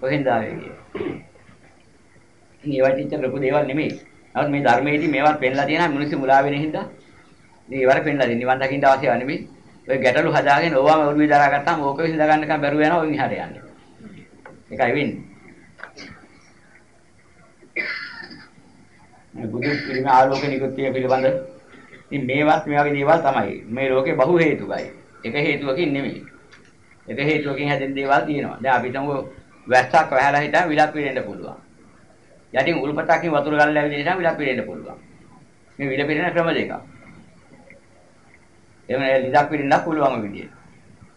කොහෙන්ද ආවේ කියලා. ඉතින් ඒවා තිච්ච ලොකු දේවල් නෙමෙයි. නමුත් මේ ධර්මයේදී මේවත් පෙන්ලා තියෙනවා මිනිස්සු මුලා වෙන හින්දා. ඉතින් ඒවර පෙන්ලා දෙන්නේ නිවන් දකින්න අවශ්‍ය නෙමෙයි. ඔය ගැටලු හදාගෙන ඕවාම ඔළුවේ දරා ගත්තාම ඕක විසඳ ගන්නකම් බැරුව යනවා ඔයින් හරිය යන්නේ. ඒකයි වෙන්නේ. මේ බුදු පිළිම ආලෝක නිකුත්ය පිළිබඳ ඉතින් මේවත් මේ වගේ දේවල් තමයි. මේ ලෝකේ බහු හේතුකයි. එක හේතුවකින් නෙමෙයි. එක හේතුවකින් හැදෙන දේවල් තියෙනවා. දැන් අපි තමු වැස්සක් වැහලා හිටන් විලක් පිරෙන්න පුළුවන්. යටින් උල්පතකින් වතුර ගල්ලා ඇවිදින නිසා විලක් පිරෙන්න පුළුවන්. මේ විල පිරෙන ක්‍රම දෙකක්. එහෙම ලිදක් පිරෙන්න පුළුවන් විදියට.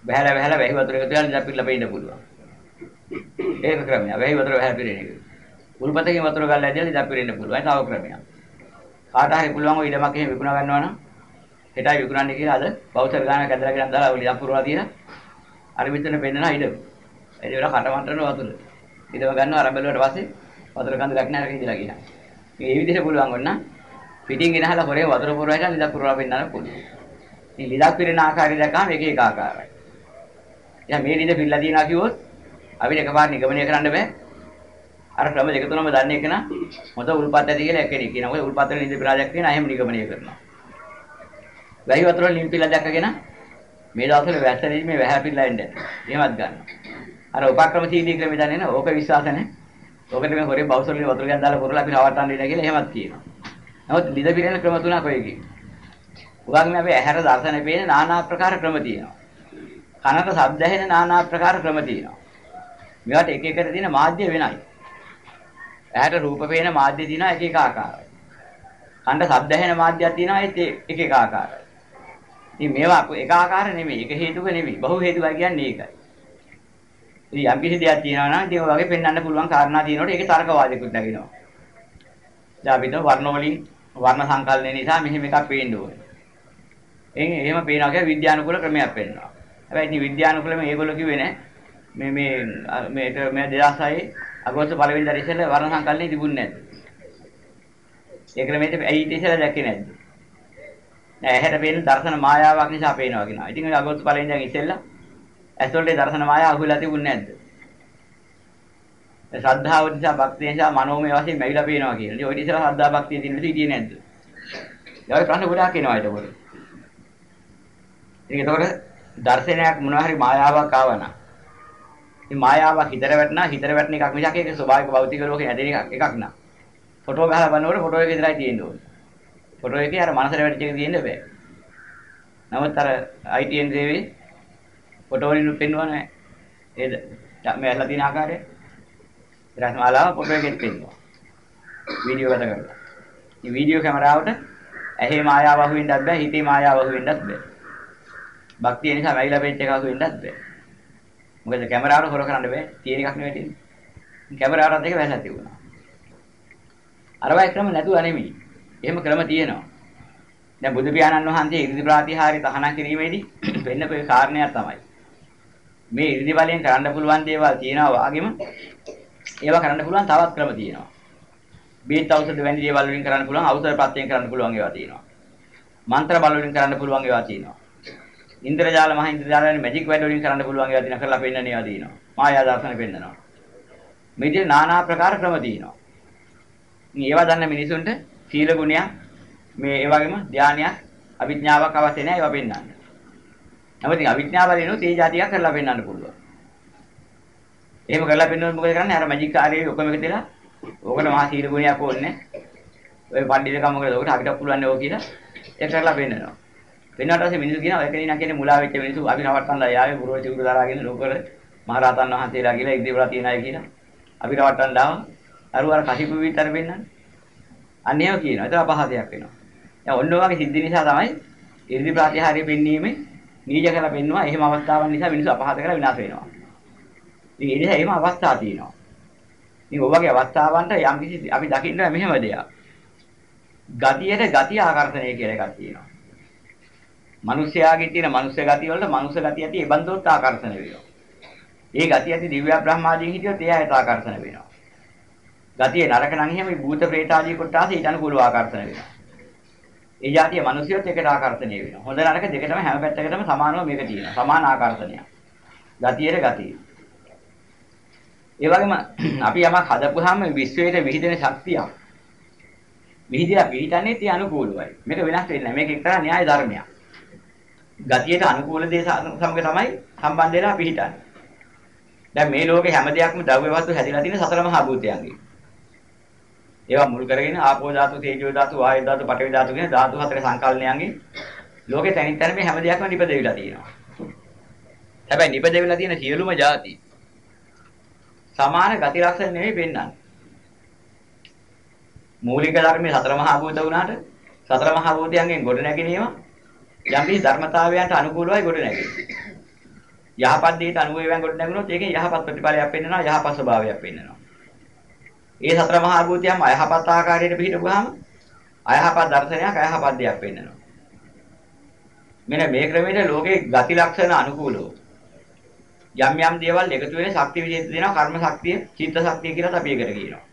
බහැලා බහැලා වැහි වතුර එකතු කරලා ලිදක් පිරලා පෙන්න පුළුවන්. ඒක ක්‍රමයක්. වැහි වතුර වැහලා පිරෙන එක. උල්පතකින් වතුර ගල්ලා ඇදලා ලිදක් පිරෙන්න පුළුවන්. ඒක තව ක්‍රමයක්. කාට හරි පුළුවන් ඔය ඉඩමක් එහෙම විකුණා ගන්නවා නම් හෙටයි විකුණන්නේ කියලා අද බවුචර් ගානක් ඇදලා ගෙනත් දාලා ඔය ලිදක් පුරවලා තියෙන අර මෙතන පෙන්නනා ඉඩම. ඒ වල කටමන්ටන වතුර. ඉඩම ගන්නවා අර බැලුවට පස්සේ වතුර කඳුලක් නෑ අරක ඉඳලා කියනවා. මේ විදිහට පුළුවන් වුණා පිටින් ගෙනහලා හොරේ වතුර පුරවලා ලිදක් පුරවලා පෙන්නන්න පුළුවන්. මේ ලිදක් පිරෙන ආකාරය දැක්කම එක එක ආකාරයි. එහෙනම් මේ ලිද පිරලා තියනවා කිව්වොත් අපිට එකපාර නිගමනය කරන්න බෑ. අර ක්‍රම දෙක තුනම දන්නේ කෙනා මොකද උල්පත් ඇති කියලා එක්කෙනෙක් කියනවා. මොකද උල්පත් වල ලිද පිරලා දැක්ක කෙනා එහෙම නිගමනය කරනවා. වැහි වතුර වල ලිද පිරලා දැක්ක කෙනා මේ දවස්වල වැස්සේදී මේ වැහැ පිරලා එන්නේ. එහෙමත් ගන්නවා. අර උපක්‍රමශීලී ක්‍රමෙ දන්නේ නැහැ. ඕක විශ්වාස නැහැ. ඕකට මේ හොරේ බවුසොල්ලේ වතුර ගියන් දාලා පුරලා අපි රවට්ටන්න ඉන්න කියලා එහෙමත් කියනවා. නමුත් ලිද පිරෙන ක්‍රම තුනක් ඔය කියන්නේ. උගන් මේ අපි ඇහැර දර්ශනේ පේන নানা ආකාර ක්‍රම තියෙනවා. කනට ශබ්ද ඇහෙන নানা ආකාර ක්‍රම තියෙනවා. මේවට එක එකට තියෙන මාධ්‍ය වෙනයි. ඇහැට රූප පේන මාධ්‍ය තියෙනවා එක එක ආකාරයි. කනට ශබ්ද ඇහෙන මාධ්‍යයක් තියෙනවා ඒත් එක එක ආකාරයි. ඉතින් මේවා එක ආකාර නෙමෙයි, එක හේතුක නෙමෙයි. බහු හේතුකයි කියන්නේ ඒකයි. ඉතින් යම් කිසි දෙයක් තියෙනවා නම් ඉතින් ඔය වගේ පෙන්වන්න පුළුවන් කාරණා තියෙනකොට ඒකේ තර්කවාදයකුත් නැගිනවා. දැන් අපිට වර්ණ වලින් වර්ණ සංකල්පන නිසා මෙහෙම එකක් පේන්න ඕනේ. එන්නේ එහෙම පේනවා කියලා විද්‍යානුකූල ක්‍රමයක් පෙන්වනවා. හැබැයි ඉතින් විද්‍යානුකූලම මේගොල්ලෝ කිව්වේ නෑ. මේ මේ මේක මේ 2006 අගෝස්තු පළවෙනිදා ඉස්සෙල්ලා වර්ණ සංකල්පනේ තිබුණේ නැද්ද? ඒ ක්‍රමයට ඇයි ඊට ඉස්සෙල්ලා දැක්කේ නැද්ද? නෑ ඇහැට පේන දර්ශන මායාවක් නිසා පේනවා කියනවා. ඉතින් ඒ අගෝස්තු පළවෙනිදා ඉස්සෙල්ලා ඇස්වලට දර්ශන මායාව අහුවෙලා තිබුණේ නැද්ද? ඒ ශ්‍රද්ධාව නිසා භක්තිය නිසා මනෝමය වශයෙන් මැවිලා පේනවා කියන. ඉතින් ඔය ඉතින් ශ්‍රද්ධා භක්තිය තියෙන නිසා හිටියේ නැද්ද? ඒ වගේ ප්‍රශ්න ගොඩාක් එනවා ඒකට. ඉතින් ඒතකොට දර්ශනයක් මොනවා හරි මායාවක් ආවනම් මේ මායාවක් හිතර වැටෙනා හිතර වැටෙන එකක් මිසක් ඒක ස්වභාවික භෞතික ලෝකේ හැදෙන එකක් එකක් නා. ෆොටෝ ගහලා බලනකොට ෆොටෝ එක විතරයි තියෙන්න ඕනේ. ෆොටෝ එකේ අර මනසට වැටිච්ච එක තියෙන්න බෑ. නමුත් අර ITN සේවයේ ෆොටෝ වලින් පෙන්වන්නේ ඒ මේ ඇස්ලා තියෙන ආකාරය. රස්මාලාව ෆොටෝ එකෙත් පෙන්වනවා. වීඩියෝ ගත කරලා. මේ වීඩියෝ කැමරාවට ඇහි මායාව අහු වෙන්නත් බෑ හිතේ මායාව අහු වෙන්නත් බෑ. භක්තිය නිසා වැයිලා පෙච්ච එකක් අහු වෙන්නත් බෑ. මොකද කැමරාවට හොර කරන්න බෑ. තියෙන එකක් නෙවෙයි තියෙන්නේ. කැමරාවටත් එක වැසලා තිබුණා. අර වගේ ක්‍රම නැතුව නෙමෙයි. එහෙම ක්‍රම තියෙනවා. දැන් බුදු පියාණන් වහන්සේ ඉරිදි ප්‍රාතිහාරي තහනම් කිරීමේදී වෙන්න පෙර කාරණයක් තමයි. මේ ඉරිදි බලයෙන් කරන්න පුළුවන් දේවල් තියෙනවා වගේම ඒවා කරන්න පුළුවන් තවත් ක්‍රම තියෙනවා. බීත් ඖෂධ වැනි දේවල් වලින් කරන්න පුළුවන් ඖෂධ ප්‍රත්‍යයෙන් කරන්න පුළුවන් ඒවා තියෙනවා. මන්ත්‍ර බල වලින් කරන්න පුළුවන් ඒවා තියෙනවා. ඉන්ද්‍රජාල මහ ඉන්ද්‍රජාලයෙන් මැජික් වැඩ වලින් කරන්න පුළුවන් ඒවා දින කරලා පෙන්නන ඒවා දිනනවා. මායා දර්ශන පෙන්නනවා. මේ විදිහට নানা ආකාර ක්‍රම දිනනවා. ඉතින් ඒවා දන්න මිනිසුන්ට සීල ගුණයක් මේ ඒ වගේම ධානයක් අවිඥාවක් අවශ්‍ය නැහැ ඒවා පෙන්වන්න. නමුත් ඉතින් අවිඥාවලිනුත් ඒ જાතියක් කරලා පෙන්වන්න පුළුවන්. එහෙම කරලා පෙන්වන්න මොකද කරන්නේ? අර මැජික් කාර්යයේ ඔකම එක දෙලා ඕකට මහා සීල ගුණයක් ඕනේ. ඔය පඬිලකම කරලා ඔකට අපිට පුළුවන් නෝ කියලා ඒක කරලා පෙන්නනවා. පෙන්වන්නට පස්සේ මිනිස්සු කියනවා ඒක නිනා කියන්නේ මුලා වෙච්ච මිනිස්සු අපි නවත්තන්නලා යාවේ පුරව චිකුරු දරාගෙන ලෝකවල මහරහතන් වහන්සේලා කියලා ඉදිරියට තියෙන අය කියලා අපි නවත්තන්න දාම අර අර කසිපු විතර පෙන්වන්නේ. අන්න ඒවා කියනවා. ඒක අපහාසයක් වෙනවා. දැන් ඔන්න ඔයගේ සිද්ධි නිසා තමයි ඉර්ධි ප්‍රතිහාරය පෙන්වීමේ නීජ කරලා පෙන්වනවා. එහෙම අවස්ථාවන් නිසා මිනිස්සු අපහාස කරලා විනාශ වෙනවා. ඉතින් ඒ නිසා එහෙම අවස්ථා තියෙනවා. ඉතින් ඔය වගේ අවස්ථාවන්ට යම් කිසි අපි දකින්න මෙහෙම දෙයක්. ගතියට ගතිය ආකර්ෂණය කියලා එකක් තියෙනවා. මිනිස්යාගේ තියෙන මනුස්ස ගතිය වලට මනුස්ස ගතිය ඇති ඒ බන්දොත් ආකර්ෂණ වෙනවා. ඒ ගතිය ඇති දිව්‍ය බ්‍රහ්මාදීන් හිටියොත් ඒ ආයත ආකර්ෂණ වෙනවා. ගතිය නරක නම් එහෙම භූත ප්‍රේත ආදී කොටස ඊට අනුකූලව ආකර්ෂණය වෙනවා. ඒ જાතිය මිනිසියොත් එකට ආකර්ෂණය වෙනවා. හොඳ නරක දෙකටම හැම පැත්තකටම සමානව මේක තියෙනවා. සමාන ආකර්ෂණයක්. ගතියේ ගතිය. ඒ වගේම අපි යමක් හදපුවාම විශ්වයේ විහිදෙන ශක්තියක්. විහිදලා පිටින්නේ tie අනුකූලවයි. මේක වෙනස් වෙන්නේ නැහැ. මේක එක්තරා න්‍යාය ධර්මයක්. ගතියට අනුකූල දේ සමග තමයි සම්බන්ධ වෙලා පිටින්නේ. දැන් මේ ලෝකේ හැම දෙයක්ම ද්‍රව්‍ය වස්තු හැදිලා තියෙන සතර මහා භූතයන්ගේ. ඒවා මුල් කරගෙන ආපෝ ධාතු, තේජෝ ධාතු, වායු ධාතු, පඨවි ධාතු කියන ධාතු හතර සංකල්පණයන්ගෙන් ලෝකේ තනින් තන මේ හැම දෙයක්ම නිපදෙවිලා තියෙනවා. හැබැයි නිපදෙවිලා තියෙන සියලුම જાති සමාන ගති ලක්ෂණ නෙවෙයි පෙන්වන්නේ. මූලික ධර්මයේ සතර මහා භූත වුණාට සතර මහා භූතයන්ගෙන් ගොඩ නැගෙනීම යම් කිසි ධර්මතාවයන්ට අනුකූලවයි ගොඩ නැගෙන්නේ. යහපත් දෙයට අනුව ඒවෙන් ගොඩ නැගුණොත් ඒකෙන් යහපත් ප්‍රතිඵලයක් පෙන්වනවා යහපත් ස්වභාවයක් පෙන්වනවා. ඒ සතර මහා භූතයන්ම අයහපත් ආකාරයට පිළිටුවාම අයහපත් දර්ශනයක් අයහපත් දෙයක් පෙන්වනවා. මෙන්න මේ ක්‍රමයට ලෝකේ ගති ලක්ෂණ අනුකූලව යම් යම් දේවල් එකතු වෙන ශක්තිය විදිහට දෙනවා කර්ම ශක්තිය, චිත්ත ශක්තිය කියලා අපි ඒකට කියනවා.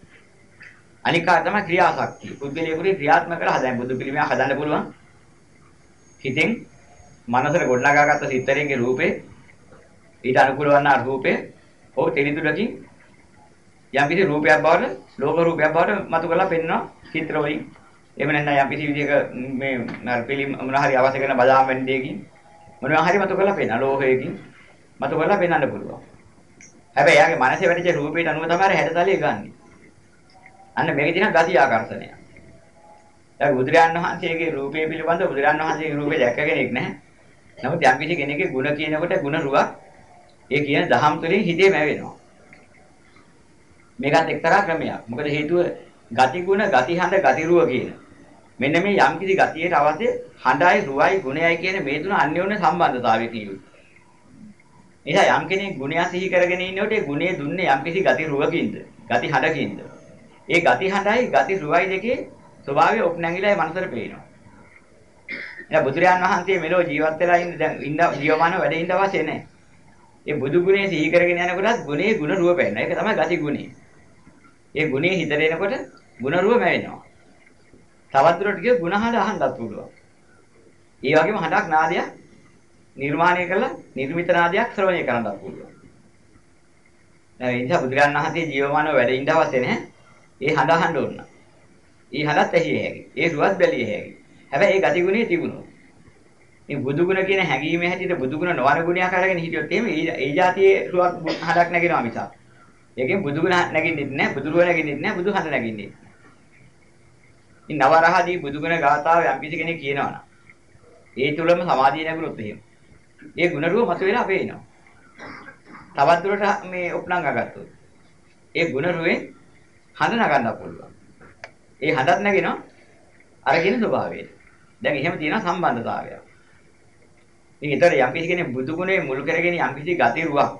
අනික තමයි ක්‍රියා ශක්තිය. පුද්ගලයෙකුගේ ක්‍රියාත්මක කරලා හදන්න බුදු පිළිමයක් හදන්න පුළුවන්. හිතෙන් මනසට ගොඩනගාගත්ත සිත්තරෙන්ගේ රූපේ ඊට අනුකූල වන්නා රූපේ ඔව් තෙලිතුලකින් යම් කිසි රූපයක් බවට ලෝක රූපයක් බවට මතු කරලා පෙන්වනවා චිත්‍ර වලින්. එහෙම නැත්නම් යම් කිසි විදිහක මේ පිළිම මොන හරි අවශ්‍ය කරන බදාම් වැනි දෙයකින් මොනවා හරි මතු කරලා පෙන්වනවා ලෝහයකින් මතු කරලා පෙන්වන්න පුළුවන්. හැබැයි එයාගේ මනසේ වැටිච්ච රූපයට අනුව තමයි හැඩතලයේ ගන්නෙ. අන්න මේකේ තියෙන ගති ආකර්ෂණය. දැන් බුදුරජාණන් වහන්සේගේ රූපය පිළිබඳව බුදුරජාණන් වහන්සේගේ රූපේ දැක්ක කෙනෙක් නැහැ. නමුත් යම් කිසි කෙනෙක්ගේ ಗುಣ කියනකොට ಗುಣ රුවක් ඒ කියන දහම් තුළින් හිතේ මැවෙනවා. මේකත් එක්තරා ක්‍රමයක්. මොකද හේතුව ගති ගුණ, ගති හඳ, ගති රුව කියන. මෙන්න මේ යම් කිසි ගතියට අවශ්‍ය හඳයි, රුවයි, ගුණයයි කියන මේ තුන අන්‍යෝන්‍ය සම්බන්ධතාවය කියුවේ. එහා යම් කෙනෙක් ගුණය සිහි කරගෙන ඉන්නකොට ඒ ගුණය දුන්නේ යම් කිසි ගති රුවකින්ද, ගති හඳකින්ද. ඒ ගති හඳයි, ගති රුවයි දෙකේ ස්වභාවය ඔප්නැංගිලා මනසට පේනවා. එහෙනම් බුදුරයන් වහන්සේ මෙලෝ ජීවත් වෙලා ඉන්න දැන් ඉන්න ජීවමානව වැඩ ඉන්න අවශ්‍ය නැහැ. ඒ බුදු ගුණේ සිහි කරගෙන යනකොටත් ගුණේ ගුණ රුව පෙන්න. ඒක තමයි ගති ගුණේ. ඒ ගුණේ හිතට එනකොට ගුණ රුව මැවෙනවා. තවත් දුරට ගිය ගුණ හඬ අහන්නත් පුළුවන්. ඒ වගේම හඬක් නාදයක් නිර්මාණය කළා නිර්මිත නාදයක් ශ්‍රවණය කරන්නත් පුළුවන්. දැන් ඒ නිසා බුදුරජාණන් වහන්සේ ජීවමානව වැඩ ඉන්න අවශ්‍ය නැහැ. ඒ හඬ අහන්න ඕන. ඒ හඬත් ඇහිය හැකි. ඒ රුවත් බැලිය හැකි. හැබැයි ඒ ගති ගුණේ තිබුණොත් මේ බුදුගුණ කියන හැඟීමේ හැටියට බුදුගුණ නොවන ගුණයක් අරගෙන හිටියොත් එහෙම ඒ જાතියේ රුවක් හඬක් නැගෙනවා මිසක්. ඒකෙන් බුදුගුණ නැගින්නෙත් නැහැ, බුදුරුව නැගින්නෙත් නැහැ, බුදුහඬ නැගින්නෙත්. ඉතින් නවරහදී බුදුගුණ ගාථාව යම් කිසි කෙනෙක් කියනවනම් ඒ තුලම සමාධිය නැගුණොත් එහෙම. ඒ ගුණරුව මතුවලා පේනවා. තවත් දුරට මේ උපනංග ගත්තොත් ඒ ගුණරුවේ හඬ නගන්න පුළුවන්. ඒ හඬත් නැගෙනවා අර කියන ස්වභාවයට. දැන් එහෙම තියෙන සම්බන්ධතාවයක්. ඉතින් ඒතර යම් කිසි කෙනෙක් බුදු ගුණේ මුල් කරගෙන යම් කිසි ගති රුවක්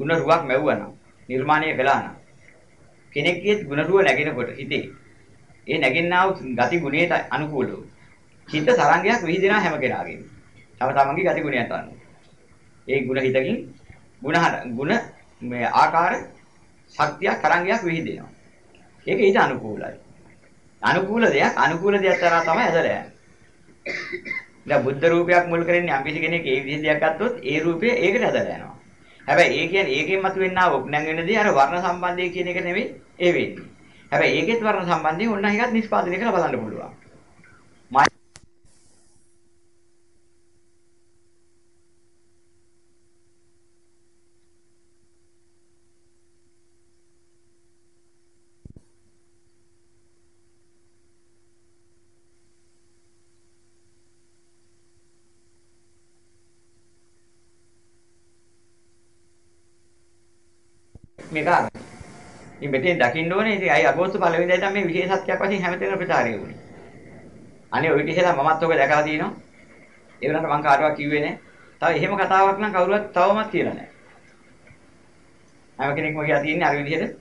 ගුණ රුවක් මැව්වනම් නිර්මාණය කළා නම් කෙනෙක්ගේ ගුණ රුව නැගෙනකොට හිතේ ඒ නැගෙන්නා වූ ගති ගුණයට අනුකූලව හිත තරංගයක් විහිදෙනා හැම කෙනාගේම තම තමන්ගේ ගති ගුණයට අනුව ඒ ගුණ හිතකින් ගුණ ගුණ මේ ආකාර ශක්තියක් තරංගයක් විහිදෙනවා ඒක ඊට අනුකූලයි අනුකූල දෙයක් අනුකූල දෙයක් තරහා තමයි ඇදලා යන්නේ දැන් බුද්ධ රූපයක් මුල් කරගෙන යම් කිසි කෙනෙක් ඒ විදිහ දෙයක් ගත්තොත් ඒ රූපය ඒකට ඇදලා යනවා. හැබැයි ඒ කියන්නේ ඒකෙන් මතුවෙනා උපනංග වෙනදී අර වර්ණ සම්බන්ධය කියන එක නෙවෙයි ඒ වෙන්නේ. හැබැයි ඒකෙත් වර්ණ සම්බන්ධය ඕන එකත් නිෂ්පාදනය කරලා බලන්න පුළුවන්. මේක අරගෙන. ඉතින් මෙතෙන් දකින්න ඕනේ ඉතින් අයි අගෝස්තු පළවෙනි දා තමයි මේ විශේෂත්වයක් වශයෙන් හැමතැනම ප්‍රචාරය වුණේ. අනේ ඔය ඉතිසලා මමත් ඔක දැකලා තියෙනවා. ඒ වුණාට මම කාටවත් කිව්වේ නැහැ. තව එහෙම කතාවක් නම් කවුරුවත් තවමත් කියලා නැහැ. හැම කෙනෙක්ම කියලා තියෙන්නේ අර විදිහට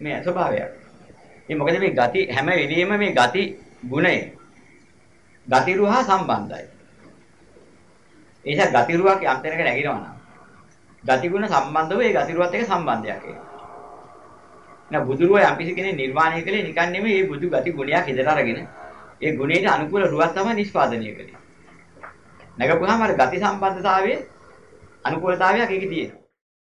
මේ ස්වභාවයක්. ඉතින් මොකද මේ ගති හැම වෙලෙම මේ ගති ගුණය ගති රුහා සම්බන්ධයි. ඒ නිසා ගති රුවක් යම් තැනක නැගිනවා නම් ගතිගුණ සම්බන්ධව ඒ ගතිරුවත් එක්ක සම්බන්ධයක් ඒක. නෑ බුදුරුව යම්කිසි කෙනෙක් නිර්වාණය කළේ නිකන් නෙමෙයි මේ බුදු ගති ගුණයක් ඉදලා අරගෙන ඒ ගුණයට අනුකූල රුවක් තමයි නිෂ්පාදනය කළේ. නැගපුවාම අර ගති සම්බන්ධතාවයේ අනුකූලතාවයක් ඒකේ තියෙනවා.